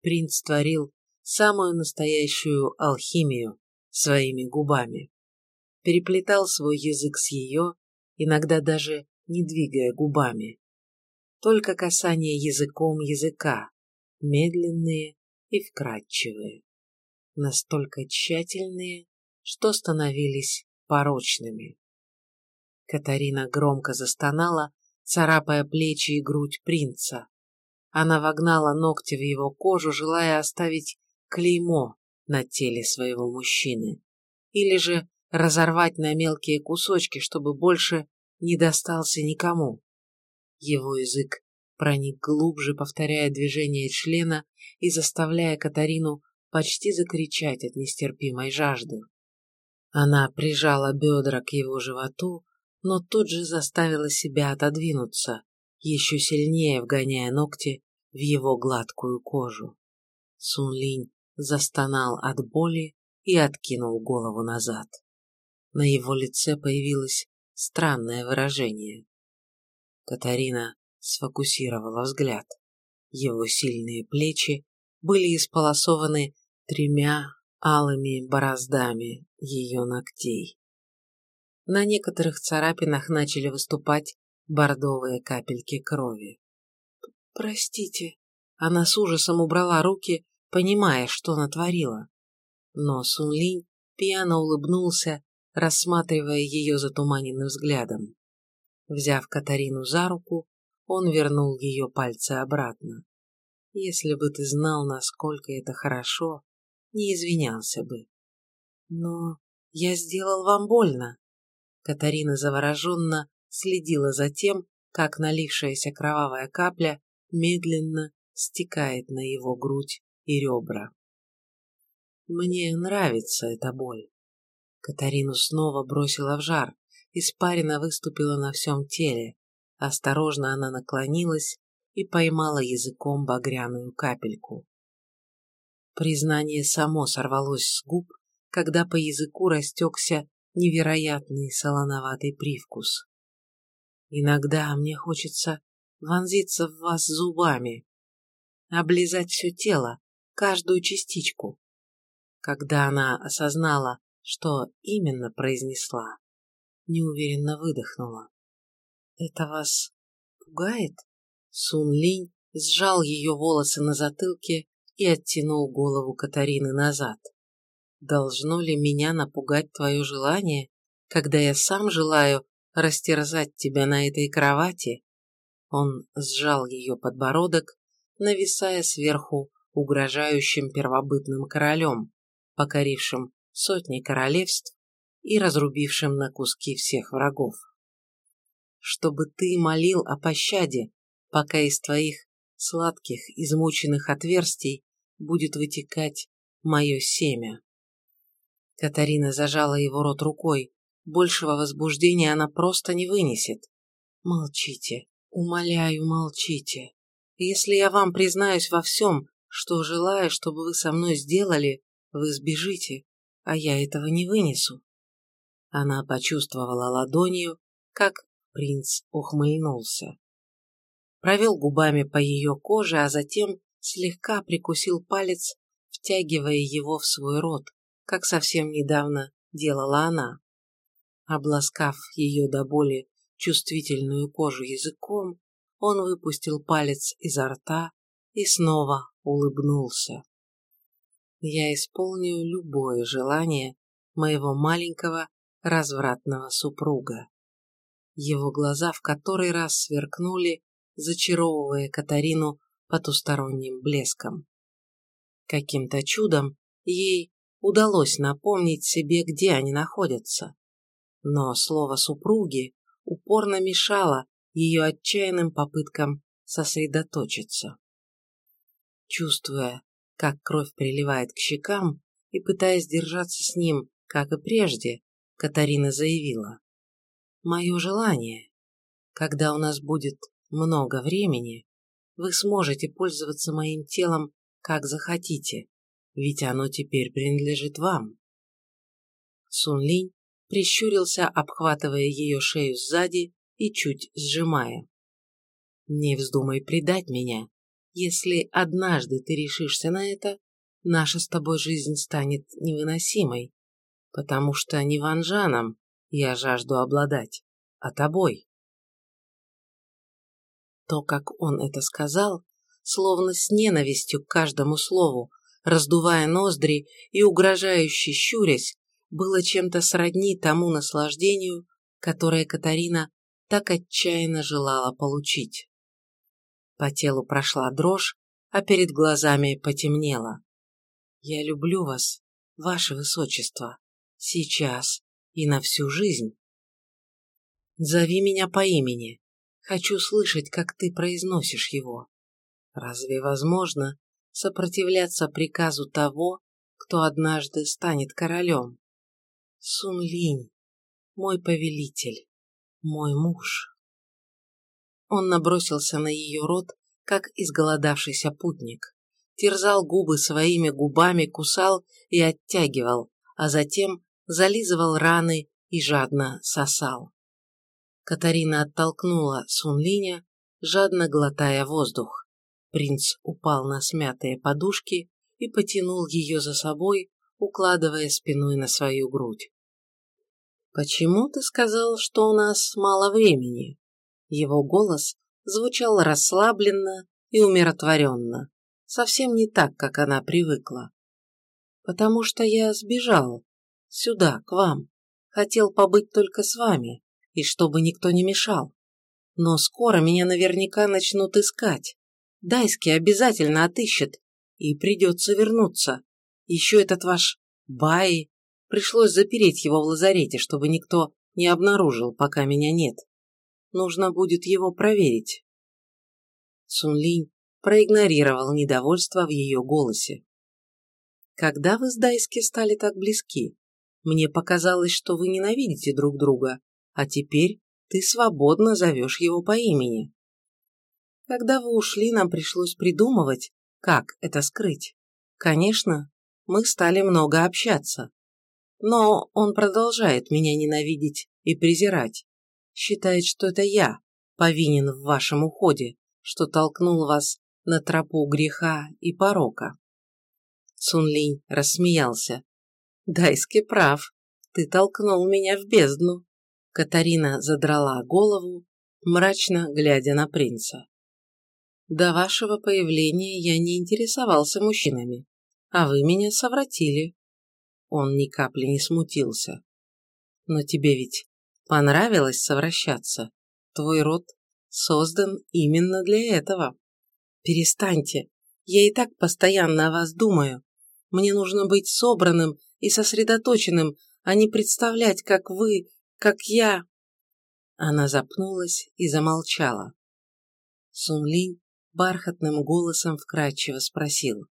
Принц творил самую настоящую алхимию своими губами. Переплетал свой язык с ее, иногда даже не двигая губами. Только касание языком языка, медленные и вкрадчивые. Настолько тщательные, что становились порочными. Катарина громко застонала, царапая плечи и грудь принца. Она вогнала ногти в его кожу, желая оставить клеймо на теле своего мужчины. Или же разорвать на мелкие кусочки, чтобы больше не достался никому. Его язык проник глубже, повторяя движение члена и заставляя Катарину почти закричать от нестерпимой жажды. Она прижала бедра к его животу, но тут же заставила себя отодвинуться, еще сильнее вгоняя ногти в его гладкую кожу. Сунлинь застонал от боли и откинул голову назад. На его лице появилось странное выражение. Катарина сфокусировала взгляд. Его сильные плечи были исполосованы тремя алыми бороздами ее ногтей. На некоторых царапинах начали выступать бордовые капельки крови. «Простите», она с ужасом убрала руки, понимая, что натворила. Но Сунлинь пьяно улыбнулся, рассматривая ее затуманенным взглядом. Взяв Катарину за руку, он вернул ее пальцы обратно. Если бы ты знал, насколько это хорошо, не извинялся бы. Но я сделал вам больно. Катарина завороженно следила за тем, как налившаяся кровавая капля медленно стекает на его грудь и ребра. Мне нравится эта боль. Катарину снова бросила в жар, испарина выступила на всем теле. Осторожно она наклонилась и поймала языком багряную капельку. Признание само сорвалось с губ, когда по языку растекся невероятный солоноватый привкус. Иногда мне хочется вонзиться в вас зубами, облизать все тело, каждую частичку. Когда она осознала, что именно произнесла, неуверенно выдохнула. «Это вас пугает?» Сун Линь сжал ее волосы на затылке и оттянул голову Катарины назад. «Должно ли меня напугать твое желание, когда я сам желаю растерзать тебя на этой кровати?» Он сжал ее подбородок нависая сверху угрожающим первобытным королем, покорившим сотни королевств и разрубившим на куски всех врагов. Чтобы ты молил о пощаде, пока из твоих сладких, измученных отверстий будет вытекать мое семя. Катарина зажала его рот рукой. Большего возбуждения она просто не вынесет. Молчите, умоляю, молчите. Если я вам признаюсь во всем, что желаю, чтобы вы со мной сделали, вы сбежите, а я этого не вынесу. Она почувствовала ладонью, как принц ухмыльнулся. Провел губами по ее коже, а затем слегка прикусил палец, втягивая его в свой рот, как совсем недавно делала она. Обласкав ее до боли чувствительную кожу языком, он выпустил палец изо рта и снова улыбнулся. Я исполню любое желание моего маленького развратного супруга. Его глаза в который раз сверкнули, зачаровывая Катарину потусторонним блеском. Каким-то чудом ей удалось напомнить себе, где они находятся. Но слово «супруги» упорно мешало ее отчаянным попыткам сосредоточиться. Чувствуя, как кровь приливает к щекам, и пытаясь держаться с ним, как и прежде, Катарина заявила. «Мое желание, когда у нас будет много времени, вы сможете пользоваться моим телом как захотите, ведь оно теперь принадлежит вам». Сун Линь прищурился, обхватывая ее шею сзади и чуть сжимая. «Не вздумай предать меня. Если однажды ты решишься на это, наша с тобой жизнь станет невыносимой, потому что не Ванжаном я жажду обладать, а тобой». То, как он это сказал, словно с ненавистью к каждому слову, раздувая ноздри и угрожающе щурясь, было чем-то сродни тому наслаждению, которое Катарина так отчаянно желала получить. По телу прошла дрожь, а перед глазами потемнело. «Я люблю вас, ваше высочество, сейчас и на всю жизнь. Зови меня по имени. Хочу слышать, как ты произносишь его. Разве возможно сопротивляться приказу того, кто однажды станет королем? Сун Линь, мой повелитель, мой муж. Он набросился на ее рот, как изголодавшийся путник, терзал губы своими губами, кусал и оттягивал, а затем зализывал раны и жадно сосал. Катарина оттолкнула Сунлиня, жадно глотая воздух. Принц упал на смятые подушки и потянул ее за собой, укладывая спиной на свою грудь. «Почему ты сказал, что у нас мало времени?» Его голос звучал расслабленно и умиротворенно, совсем не так, как она привыкла. «Потому что я сбежал. Сюда, к вам. Хотел побыть только с вами, и чтобы никто не мешал. Но скоро меня наверняка начнут искать. Дайский обязательно отыщет, и придется вернуться. Еще этот ваш Бай. Пришлось запереть его в лазарете, чтобы никто не обнаружил, пока меня нет. Нужно будет его проверить. Сунлинь проигнорировал недовольство в ее голосе. Когда вы с Дайски стали так близки? Мне показалось, что вы ненавидите друг друга, а теперь ты свободно зовешь его по имени. Когда вы ушли, нам пришлось придумывать, как это скрыть. Конечно, мы стали много общаться. Но он продолжает меня ненавидеть и презирать. Считает, что это я повинен в вашем уходе, что толкнул вас на тропу греха и порока. Цунлинь рассмеялся. Дайски прав, ты толкнул меня в бездну. Катарина задрала голову, мрачно глядя на принца. До вашего появления я не интересовался мужчинами, а вы меня совратили. Он ни капли не смутился. Но тебе ведь понравилось совращаться. Твой род создан именно для этого. Перестаньте. Я и так постоянно о вас думаю. Мне нужно быть собранным и сосредоточенным, а не представлять, как вы, как я. Она запнулась и замолчала. Сунлинь бархатным голосом вкрадчиво спросил.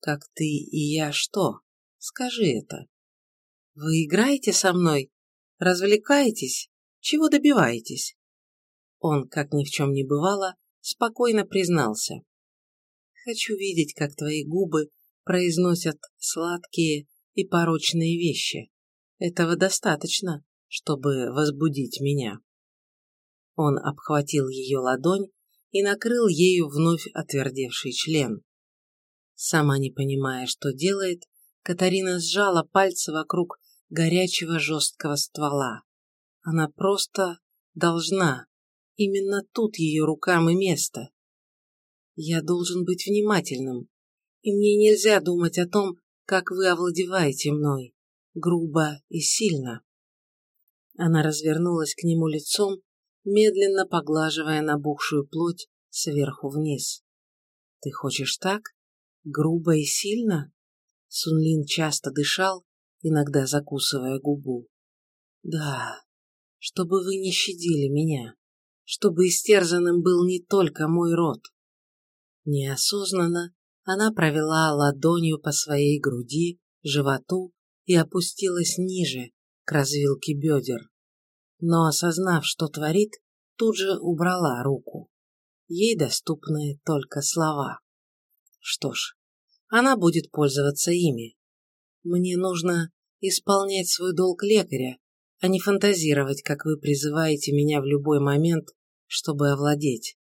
«Как ты и я что? Скажи это. Вы играете со мной? Развлекаетесь? Чего добиваетесь?» Он, как ни в чем не бывало, спокойно признался. «Хочу видеть, как твои губы произносят сладкие и порочные вещи. Этого достаточно, чтобы возбудить меня». Он обхватил ее ладонь и накрыл ею вновь отвердевший член. Сама не понимая, что делает, Катарина сжала пальцы вокруг горячего жесткого ствола. Она просто должна. Именно тут ее рукам и место. Я должен быть внимательным, и мне нельзя думать о том, как вы овладеваете мной, грубо и сильно. Она развернулась к нему лицом медленно поглаживая набухшую плоть сверху вниз. «Ты хочешь так? Грубо и сильно?» Сунлин часто дышал, иногда закусывая губу. «Да, чтобы вы не щадили меня, чтобы истерзанным был не только мой род». Неосознанно она провела ладонью по своей груди, животу и опустилась ниже, к развилке бедер. Но, осознав, что творит, тут же убрала руку. Ей доступны только слова. Что ж, она будет пользоваться ими. Мне нужно исполнять свой долг лекаря, а не фантазировать, как вы призываете меня в любой момент, чтобы овладеть.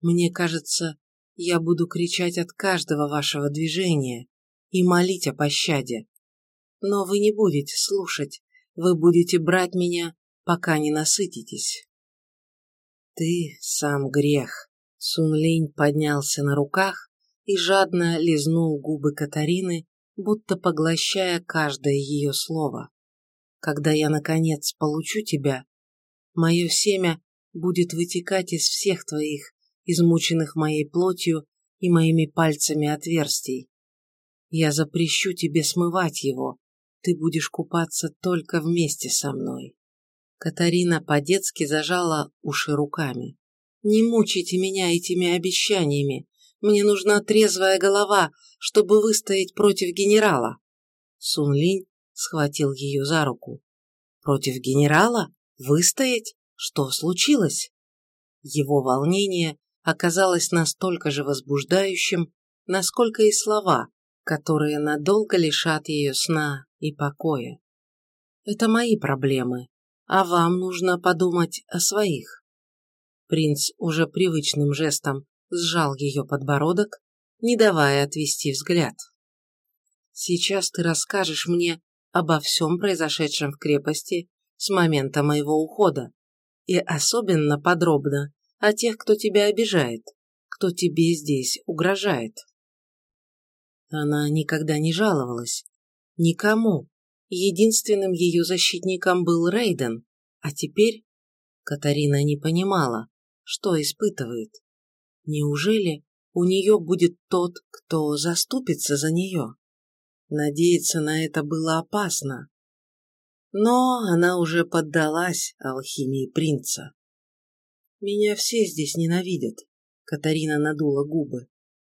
Мне кажется, я буду кричать от каждого вашего движения и молить о пощаде. Но вы не будете слушать, вы будете брать меня, пока не насытитесь. Ты сам грех. Сунлинь поднялся на руках и жадно лизнул губы Катарины, будто поглощая каждое ее слово. Когда я, наконец, получу тебя, мое семя будет вытекать из всех твоих, измученных моей плотью и моими пальцами отверстий. Я запрещу тебе смывать его, ты будешь купаться только вместе со мной. Катарина по-детски зажала уши руками. «Не мучайте меня этими обещаниями. Мне нужна трезвая голова, чтобы выстоять против генерала». Сун Линь схватил ее за руку. «Против генерала? Выстоять? Что случилось?» Его волнение оказалось настолько же возбуждающим, насколько и слова, которые надолго лишат ее сна и покоя. Это мои проблемы, а вам нужно подумать о своих. Принц уже привычным жестом сжал ее подбородок, не давая отвести взгляд. Сейчас ты расскажешь мне обо всем произошедшем в крепости с момента моего ухода, и особенно подробно о тех, кто тебя обижает, кто тебе здесь угрожает. Она никогда не жаловалась. Никому. Единственным ее защитником был Рейден, а теперь Катарина не понимала, что испытывает. Неужели у нее будет тот, кто заступится за нее? Надеяться на это было опасно. Но она уже поддалась алхимии принца. «Меня все здесь ненавидят», — Катарина надула губы.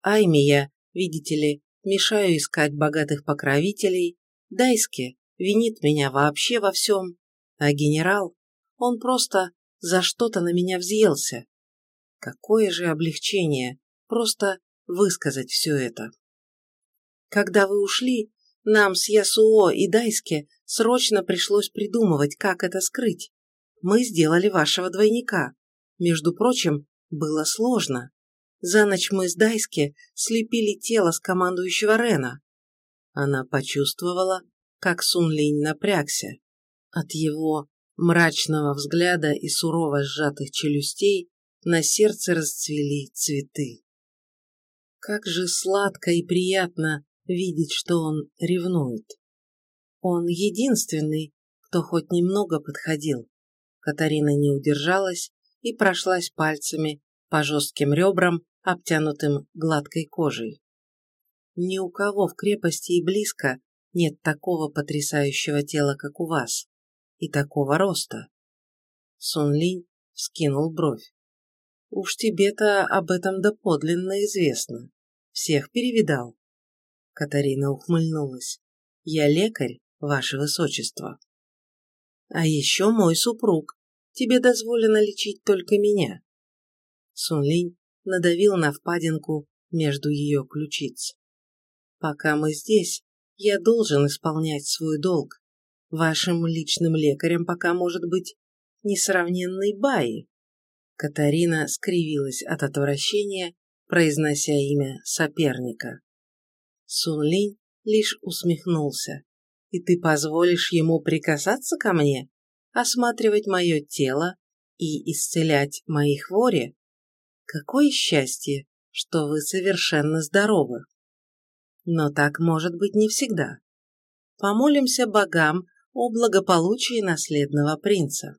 «Айми я, видите ли, мешаю искать богатых покровителей, Дайски винит меня вообще во всем, а генерал, он просто за что-то на меня взъелся. Какое же облегчение просто высказать все это. Когда вы ушли, нам с Ясуо и Дайске срочно пришлось придумывать, как это скрыть. Мы сделали вашего двойника. Между прочим, было сложно. За ночь мы с Дайски слепили тело с командующего Рена. Она почувствовала, как Сун Линь напрягся. От его мрачного взгляда и сурово сжатых челюстей на сердце расцвели цветы. Как же сладко и приятно видеть, что он ревнует. Он единственный, кто хоть немного подходил. Катарина не удержалась и прошлась пальцами по жестким ребрам обтянутым гладкой кожей. Ни у кого в крепости и близко нет такого потрясающего тела, как у вас, и такого роста. Сун Линь вскинул бровь. Уж тебе-то об этом доподлинно известно. Всех перевидал. Катарина ухмыльнулась. Я лекарь, ваше высочество. А еще мой супруг. Тебе дозволено лечить только меня. Сун Линь надавил на впадинку между ее ключиц. «Пока мы здесь, я должен исполнять свой долг. Вашим личным лекарем пока может быть несравненный Баи». Катарина скривилась от отвращения, произнося имя соперника. Сун Линь лишь усмехнулся. «И ты позволишь ему прикасаться ко мне, осматривать мое тело и исцелять мои хвори? Какое счастье, что вы совершенно здоровы. Но так может быть не всегда. Помолимся богам о благополучии наследного принца.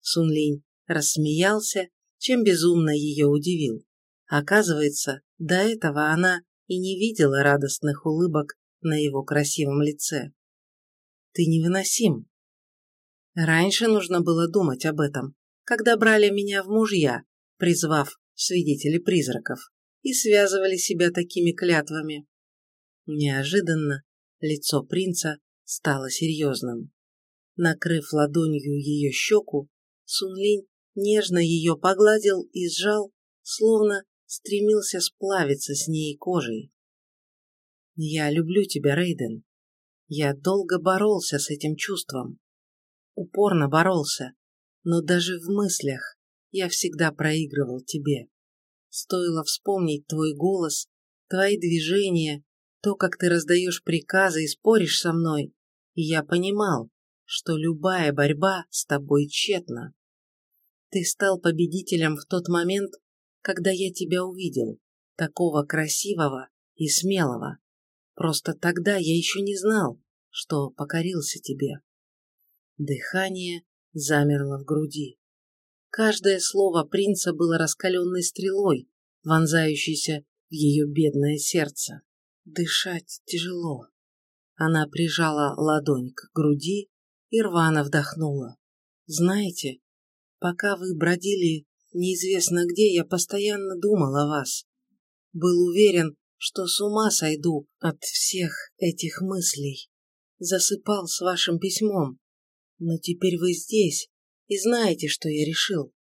Сунлинь рассмеялся, чем безумно ее удивил. Оказывается, до этого она и не видела радостных улыбок на его красивом лице. «Ты невыносим. Раньше нужно было думать об этом, когда брали меня в мужья, призвав свидетелей призраков, и связывали себя такими клятвами. Неожиданно лицо принца стало серьезным. Накрыв ладонью ее щеку, Сунлинь нежно ее погладил и сжал, словно стремился сплавиться с ней кожей. «Я люблю тебя, Рейден. Я долго боролся с этим чувством. Упорно боролся, но даже в мыслях я всегда проигрывал тебе. Стоило вспомнить твой голос, твои движения, то, как ты раздаешь приказы и споришь со мной, и я понимал, что любая борьба с тобой тщетна. Ты стал победителем в тот момент, когда я тебя увидел, такого красивого и смелого. Просто тогда я еще не знал, что покорился тебе. Дыхание замерло в груди. Каждое слово принца было раскаленной стрелой, вонзающейся в ее бедное сердце. Дышать тяжело. Она прижала ладонь к груди и рвано вдохнула. Знаете, пока вы бродили неизвестно где, я постоянно думал о вас. Был уверен, что с ума сойду от всех этих мыслей. Засыпал с вашим письмом. Но теперь вы здесь и знаете, что я решил.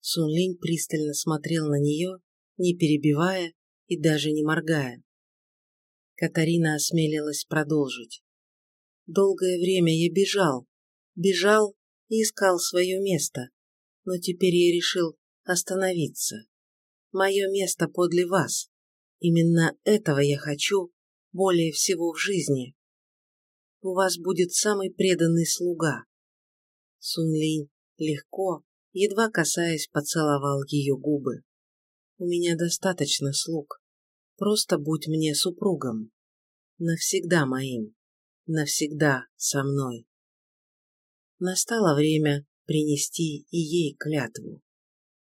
Сунлинь пристально смотрел на нее, не перебивая и даже не моргая. Катарина осмелилась продолжить. Долгое время я бежал, бежал и искал свое место, но теперь я решил остановиться. Мое место подле вас. Именно этого я хочу более всего в жизни. У вас будет самый преданный слуга. Сунлинь легко, едва касаясь, поцеловал ее губы. У меня достаточно слуг. Просто будь мне супругом. Навсегда моим. Навсегда со мной. Настало время принести и ей клятву.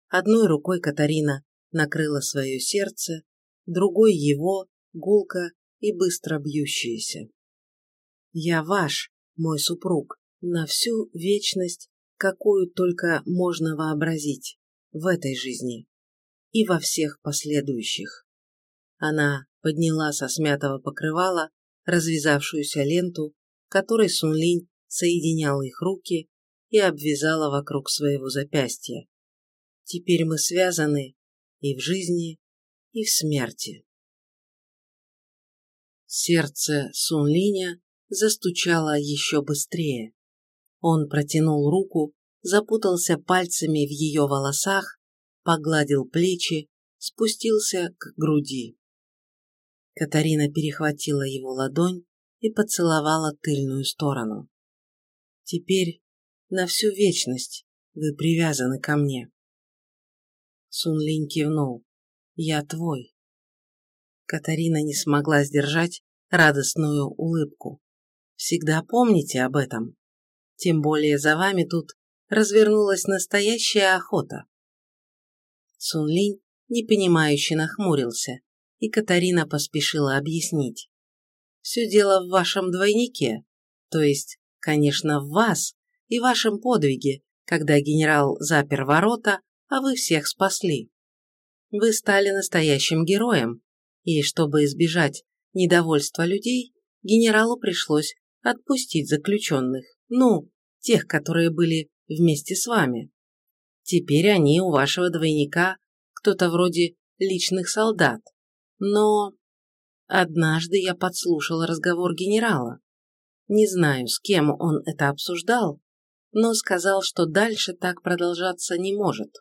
Одной рукой Катарина накрыла свое сердце, другой его, гулко и быстро бьющееся. «Я ваш, мой супруг, на всю вечность, какую только можно вообразить в этой жизни и во всех последующих». Она подняла со смятого покрывала развязавшуюся ленту, которой Сунлинь соединял их руки и обвязала вокруг своего запястья. Теперь мы связаны и в жизни, и в смерти. Сердце Сунлиня застучало еще быстрее. Он протянул руку, запутался пальцами в ее волосах, погладил плечи, спустился к груди. Катарина перехватила его ладонь и поцеловала тыльную сторону. «Теперь на всю вечность вы привязаны ко мне». Сунлинь кивнул. «Я твой». Катарина не смогла сдержать радостную улыбку. «Всегда помните об этом. Тем более за вами тут развернулась настоящая охота». Сунлинь непонимающе нахмурился, и Катарина поспешила объяснить. «Все дело в вашем двойнике, то есть, конечно, в вас и вашем подвиге, когда генерал запер ворота, а вы всех спасли. Вы стали настоящим героем, и чтобы избежать недовольства людей, генералу пришлось отпустить заключенных, ну, тех, которые были вместе с вами. Теперь они у вашего двойника кто-то вроде личных солдат, но однажды я подслушал разговор генерала. Не знаю, с кем он это обсуждал, но сказал, что дальше так продолжаться не может.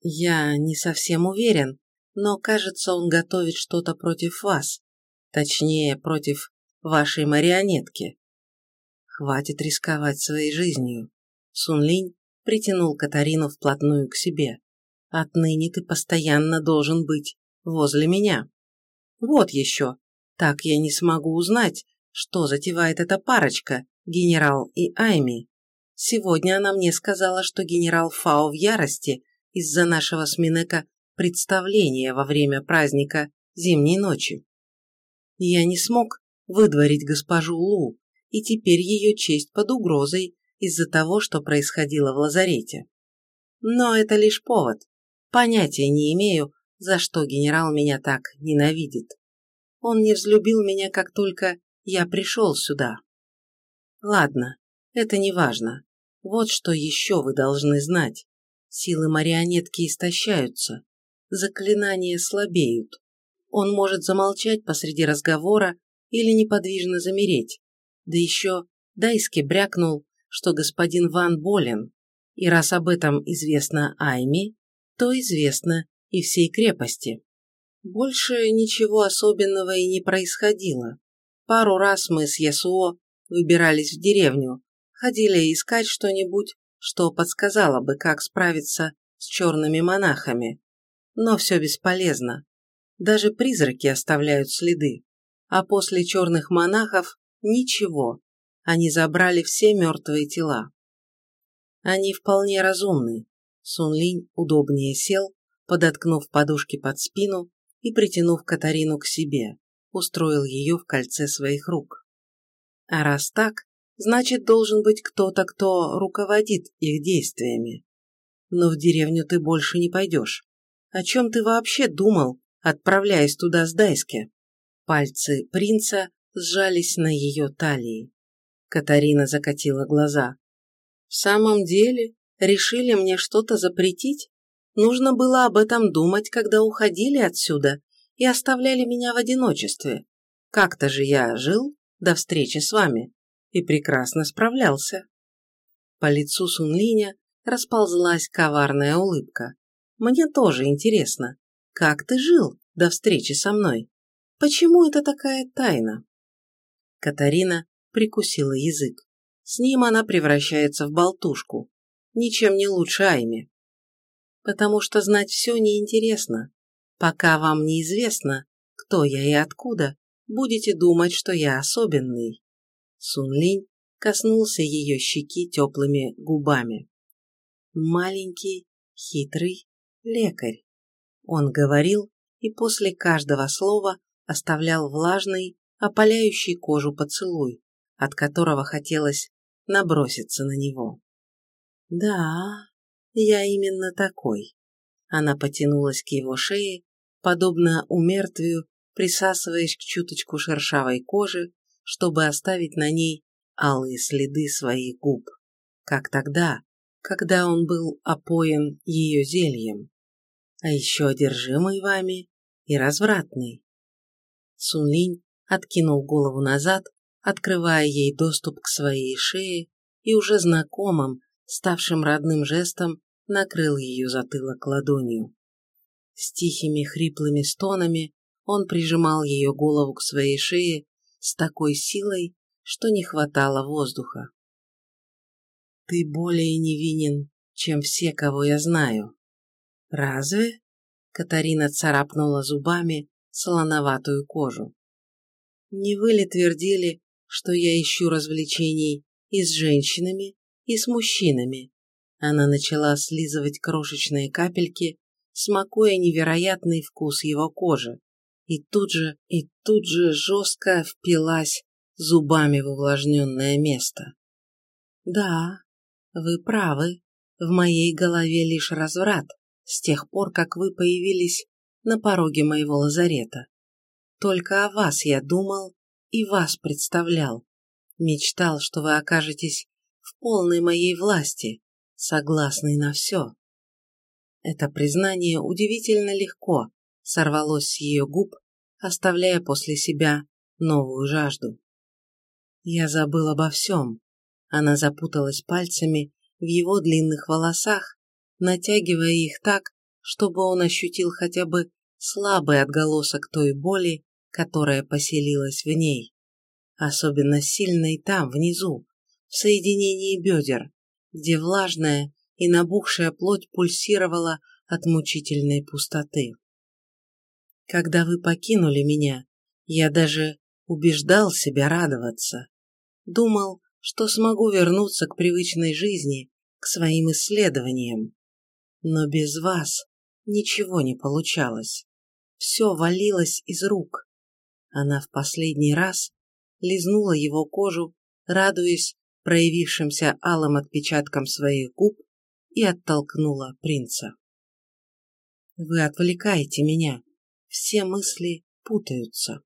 Я не совсем уверен, но кажется, он готовит что-то против вас, точнее, против вашей марионетки. Хватит рисковать своей жизнью. Сунлинь притянул Катарину вплотную к себе. Отныне ты постоянно должен быть возле меня. Вот еще. Так я не смогу узнать, что затевает эта парочка, генерал и Айми. Сегодня она мне сказала, что генерал Фао в ярости из-за нашего с Минека представления во время праздника зимней ночи. Я не смог выдворить госпожу Лу, и теперь ее честь под угрозой из-за того, что происходило в лазарете. Но это лишь повод. Понятия не имею, за что генерал меня так ненавидит. Он не взлюбил меня, как только я пришел сюда. Ладно, Это не важно. Вот что еще вы должны знать. Силы марионетки истощаются. Заклинания слабеют. Он может замолчать посреди разговора или неподвижно замереть. Да еще Дайски брякнул, что господин Ван болен, и раз об этом известно Айми, то известно и всей крепости. Больше ничего особенного и не происходило. Пару раз мы с Ясуо выбирались в деревню, ходили искать что-нибудь, что подсказало бы, как справиться с черными монахами. Но все бесполезно. Даже призраки оставляют следы. А после черных монахов ничего. Они забрали все мертвые тела. Они вполне разумны. Сун Линь удобнее сел, подоткнув подушки под спину и притянув Катарину к себе, устроил ее в кольце своих рук. А раз так, значит, должен быть кто-то, кто руководит их действиями. Но в деревню ты больше не пойдешь. О чем ты вообще думал, отправляясь туда с Дайски? Пальцы принца сжались на ее талии. Катарина закатила глаза. В самом деле, решили мне что-то запретить? Нужно было об этом думать, когда уходили отсюда и оставляли меня в одиночестве. Как-то же я жил до встречи с вами и прекрасно справлялся. По лицу Сунлиня расползлась коварная улыбка. Мне тоже интересно, как ты жил до встречи со мной? Почему это такая тайна? Катарина прикусила язык. С ним она превращается в болтушку. Ничем не лучше Айми. Потому что знать все неинтересно. Пока вам неизвестно, кто я и откуда, будете думать, что я особенный. Сун Линь коснулся ее щеки теплыми губами. Маленький, хитрый лекарь. Он говорил и после каждого слова оставлял влажный, опаляющий кожу поцелуй, от которого хотелось наброситься на него. «Да, я именно такой». Она потянулась к его шее, подобно умертвию, присасываясь к чуточку шершавой кожи, чтобы оставить на ней алые следы своих губ, как тогда, когда он был опоен ее зельем, а еще одержимый вами и развратный. Сунлинь откинул голову назад, открывая ей доступ к своей шее и уже знакомым, ставшим родным жестом, накрыл ее затылок ладонью. С тихими хриплыми стонами он прижимал ее голову к своей шее с такой силой, что не хватало воздуха. «Ты более невинен, чем все, кого я знаю». «Разве?» — Катарина царапнула зубами солоноватую кожу. «Не вы ли твердили, что я ищу развлечений и с женщинами, и с мужчинами. Она начала слизывать крошечные капельки, смакуя невероятный вкус его кожи, и тут же, и тут же жестко впилась зубами в увлажненное место. Да, вы правы, в моей голове лишь разврат с тех пор, как вы появились на пороге моего лазарета. Только о вас я думал и вас представлял. Мечтал, что вы окажетесь в полной моей власти, согласный на все. Это признание удивительно легко сорвалось с ее губ, оставляя после себя новую жажду. Я забыл обо всем. Она запуталась пальцами в его длинных волосах, натягивая их так, чтобы он ощутил хотя бы слабый отголосок той боли, которая поселилась в ней. Особенно сильной там, внизу, в соединении бедер, где влажная и набухшая плоть пульсировала от мучительной пустоты. Когда вы покинули меня, я даже убеждал себя радоваться. Думал, что смогу вернуться к привычной жизни, к своим исследованиям. Но без вас ничего не получалось. Все валилось из рук. Она в последний раз лизнула его кожу, радуясь проявившимся алым отпечатком своих губ и оттолкнула принца. «Вы отвлекаете меня. Все мысли путаются».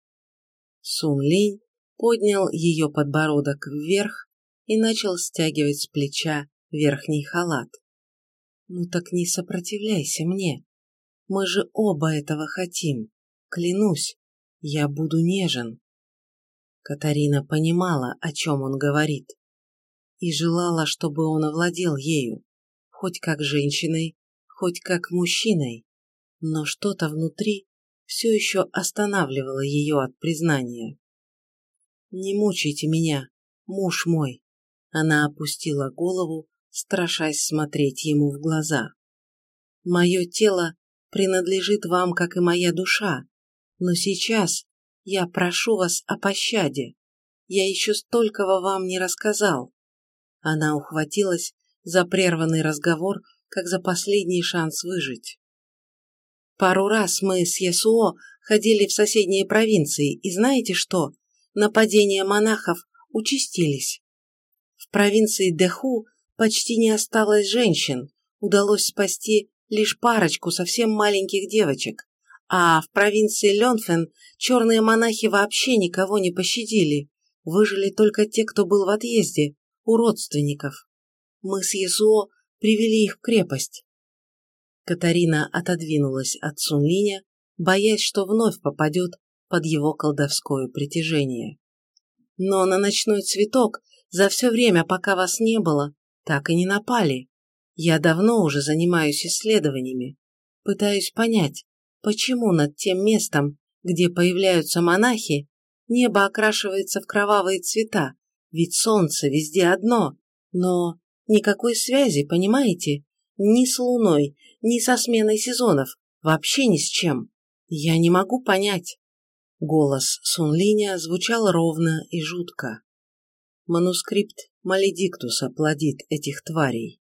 Сун Линь поднял ее подбородок вверх и начал стягивать с плеча верхний халат. «Ну так не сопротивляйся мне. Мы же оба этого хотим. Клянусь, я буду нежен». Катарина понимала, о чем он говорит, и желала, чтобы он овладел ею, хоть как женщиной, хоть как мужчиной, но что-то внутри все еще останавливало ее от признания. «Не мучайте меня, муж мой!» Она опустила голову, страшась смотреть ему в глаза. «Мое тело принадлежит вам, как и моя душа, но сейчас я прошу вас о пощаде. Я еще столького вам не рассказал». Она ухватилась за прерванный разговор, как за последний шанс выжить. Пару раз мы с Ясуо ходили в соседние провинции, и знаете что? Нападения монахов участились. В провинции Дэху почти не осталось женщин, удалось спасти лишь парочку совсем маленьких девочек, а в провинции Ленфен черные монахи вообще никого не пощадили, выжили только те, кто был в отъезде, у родственников. Мы с Ясуо привели их в крепость. Катарина отодвинулась от Сунлиня, боясь, что вновь попадет под его колдовское притяжение. Но на ночной цветок за все время, пока вас не было, так и не напали. Я давно уже занимаюсь исследованиями, пытаюсь понять, почему над тем местом, где появляются монахи, небо окрашивается в кровавые цвета, ведь солнце везде одно, но никакой связи, понимаете? Ни с луной, ни со сменой сезонов, вообще ни с чем. Я не могу понять. Голос Сунлиня звучал ровно и жутко. Манускрипт Маледиктуса плодит этих тварей.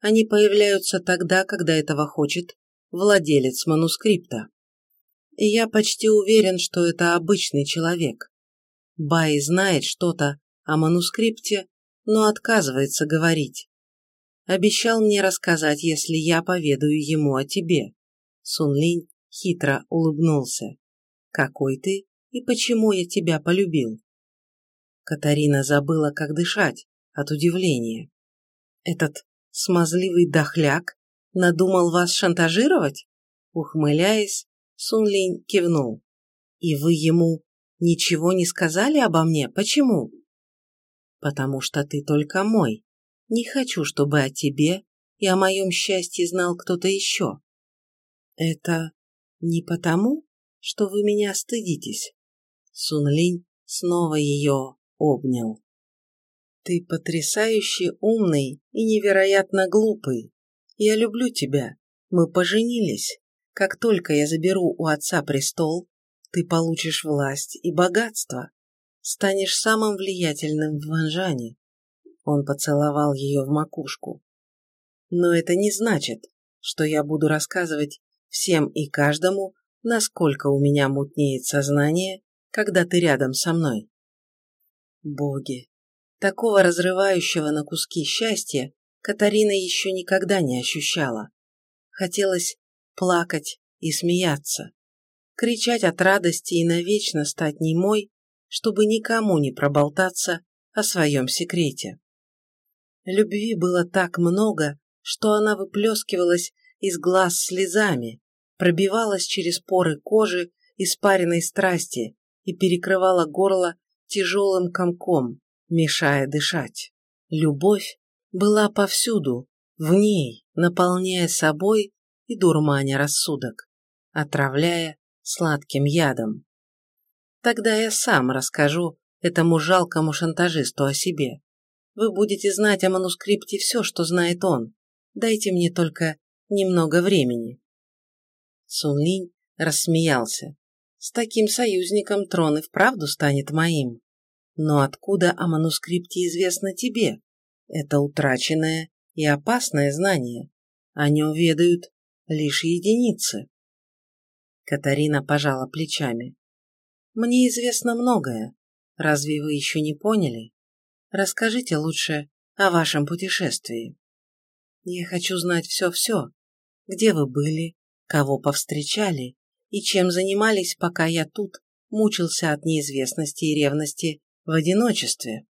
Они появляются тогда, когда этого хочет владелец манускрипта. И я почти уверен, что это обычный человек. Бай знает что-то о манускрипте, но отказывается говорить. Обещал мне рассказать, если я поведаю ему о тебе. Сун Линь хитро улыбнулся. Какой ты и почему я тебя полюбил? Катарина забыла, как дышать от удивления. Этот смазливый дохляк надумал вас шантажировать? Ухмыляясь, Сун Линь кивнул. И вы ему ничего не сказали обо мне? Почему? Потому что ты только мой, не хочу, чтобы о тебе и о моем счастье знал кто-то еще. Это не потому, что вы меня стыдитесь. Сунлинь снова ее обнял. Ты потрясающе умный и невероятно глупый. Я люблю тебя. Мы поженились. Как только я заберу у отца престол, ты получишь власть и богатство. Станешь самым влиятельным в Ванжане. Он поцеловал ее в макушку. Но это не значит, что я буду рассказывать всем и каждому, насколько у меня мутнеет сознание, когда ты рядом со мной. Боги, такого разрывающего на куски счастья Катарина еще никогда не ощущала. Хотелось плакать и смеяться, кричать от радости и навечно стать немой, чтобы никому не проболтаться о своем секрете. Любви было так много, что она выплескивалась из глаз слезами, пробивалась через поры кожи испаренной страсти и перекрывала горло тяжелым комком, мешая дышать. Любовь была повсюду, в ней, наполняя собой и дурманя рассудок, отравляя сладким ядом. Тогда я сам расскажу этому жалкому шантажисту о себе. Вы будете знать о манускрипте все, что знает он. Дайте мне только немного времени. Сун Линь рассмеялся. С таким союзником трон и вправду станет моим. Но откуда о манускрипте известно тебе? Это утраченное и опасное знание. О нем ведают лишь единицы. Катарина пожала плечами. Мне известно многое. Разве вы еще не поняли? Расскажите лучше о вашем путешествии. Я хочу знать все-все. Где вы были, кого повстречали и чем занимались, пока я тут мучился от неизвестности и ревности в одиночестве.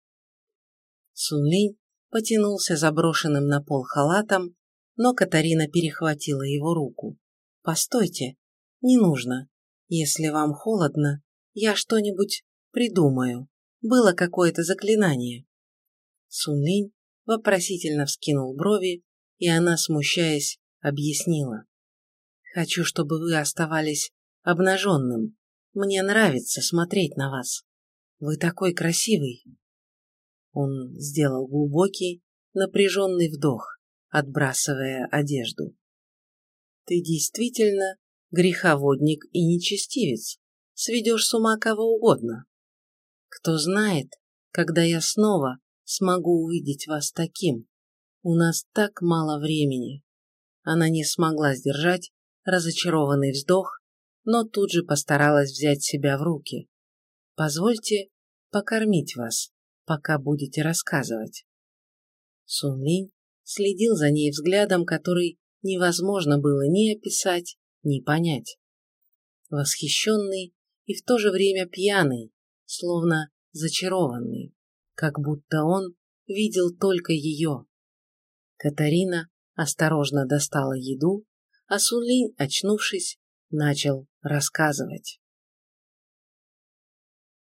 Сунлинь потянулся заброшенным на пол халатом, но Катарина перехватила его руку. «Постойте, не нужно. Если вам холодно, я что-нибудь придумаю. Было какое-то заклинание». Сунлинь вопросительно вскинул брови, и она, смущаясь, объяснила. «Хочу, чтобы вы оставались обнаженным. Мне нравится смотреть на вас. Вы такой красивый». Он сделал глубокий, напряженный вдох, отбрасывая одежду. «Ты действительно греховодник и нечестивец, сведешь с ума кого угодно. Кто знает, когда я снова смогу увидеть вас таким. У нас так мало времени». Она не смогла сдержать разочарованный вздох, но тут же постаралась взять себя в руки. «Позвольте покормить вас, пока будете рассказывать». Сунлинь следил за ней взглядом, который невозможно было ни описать, ни понять. Восхищенный и в то же время пьяный, словно зачарованный, как будто он видел только ее. Катарина осторожно достала еду, а Сунлинь, очнувшись, начал рассказывать.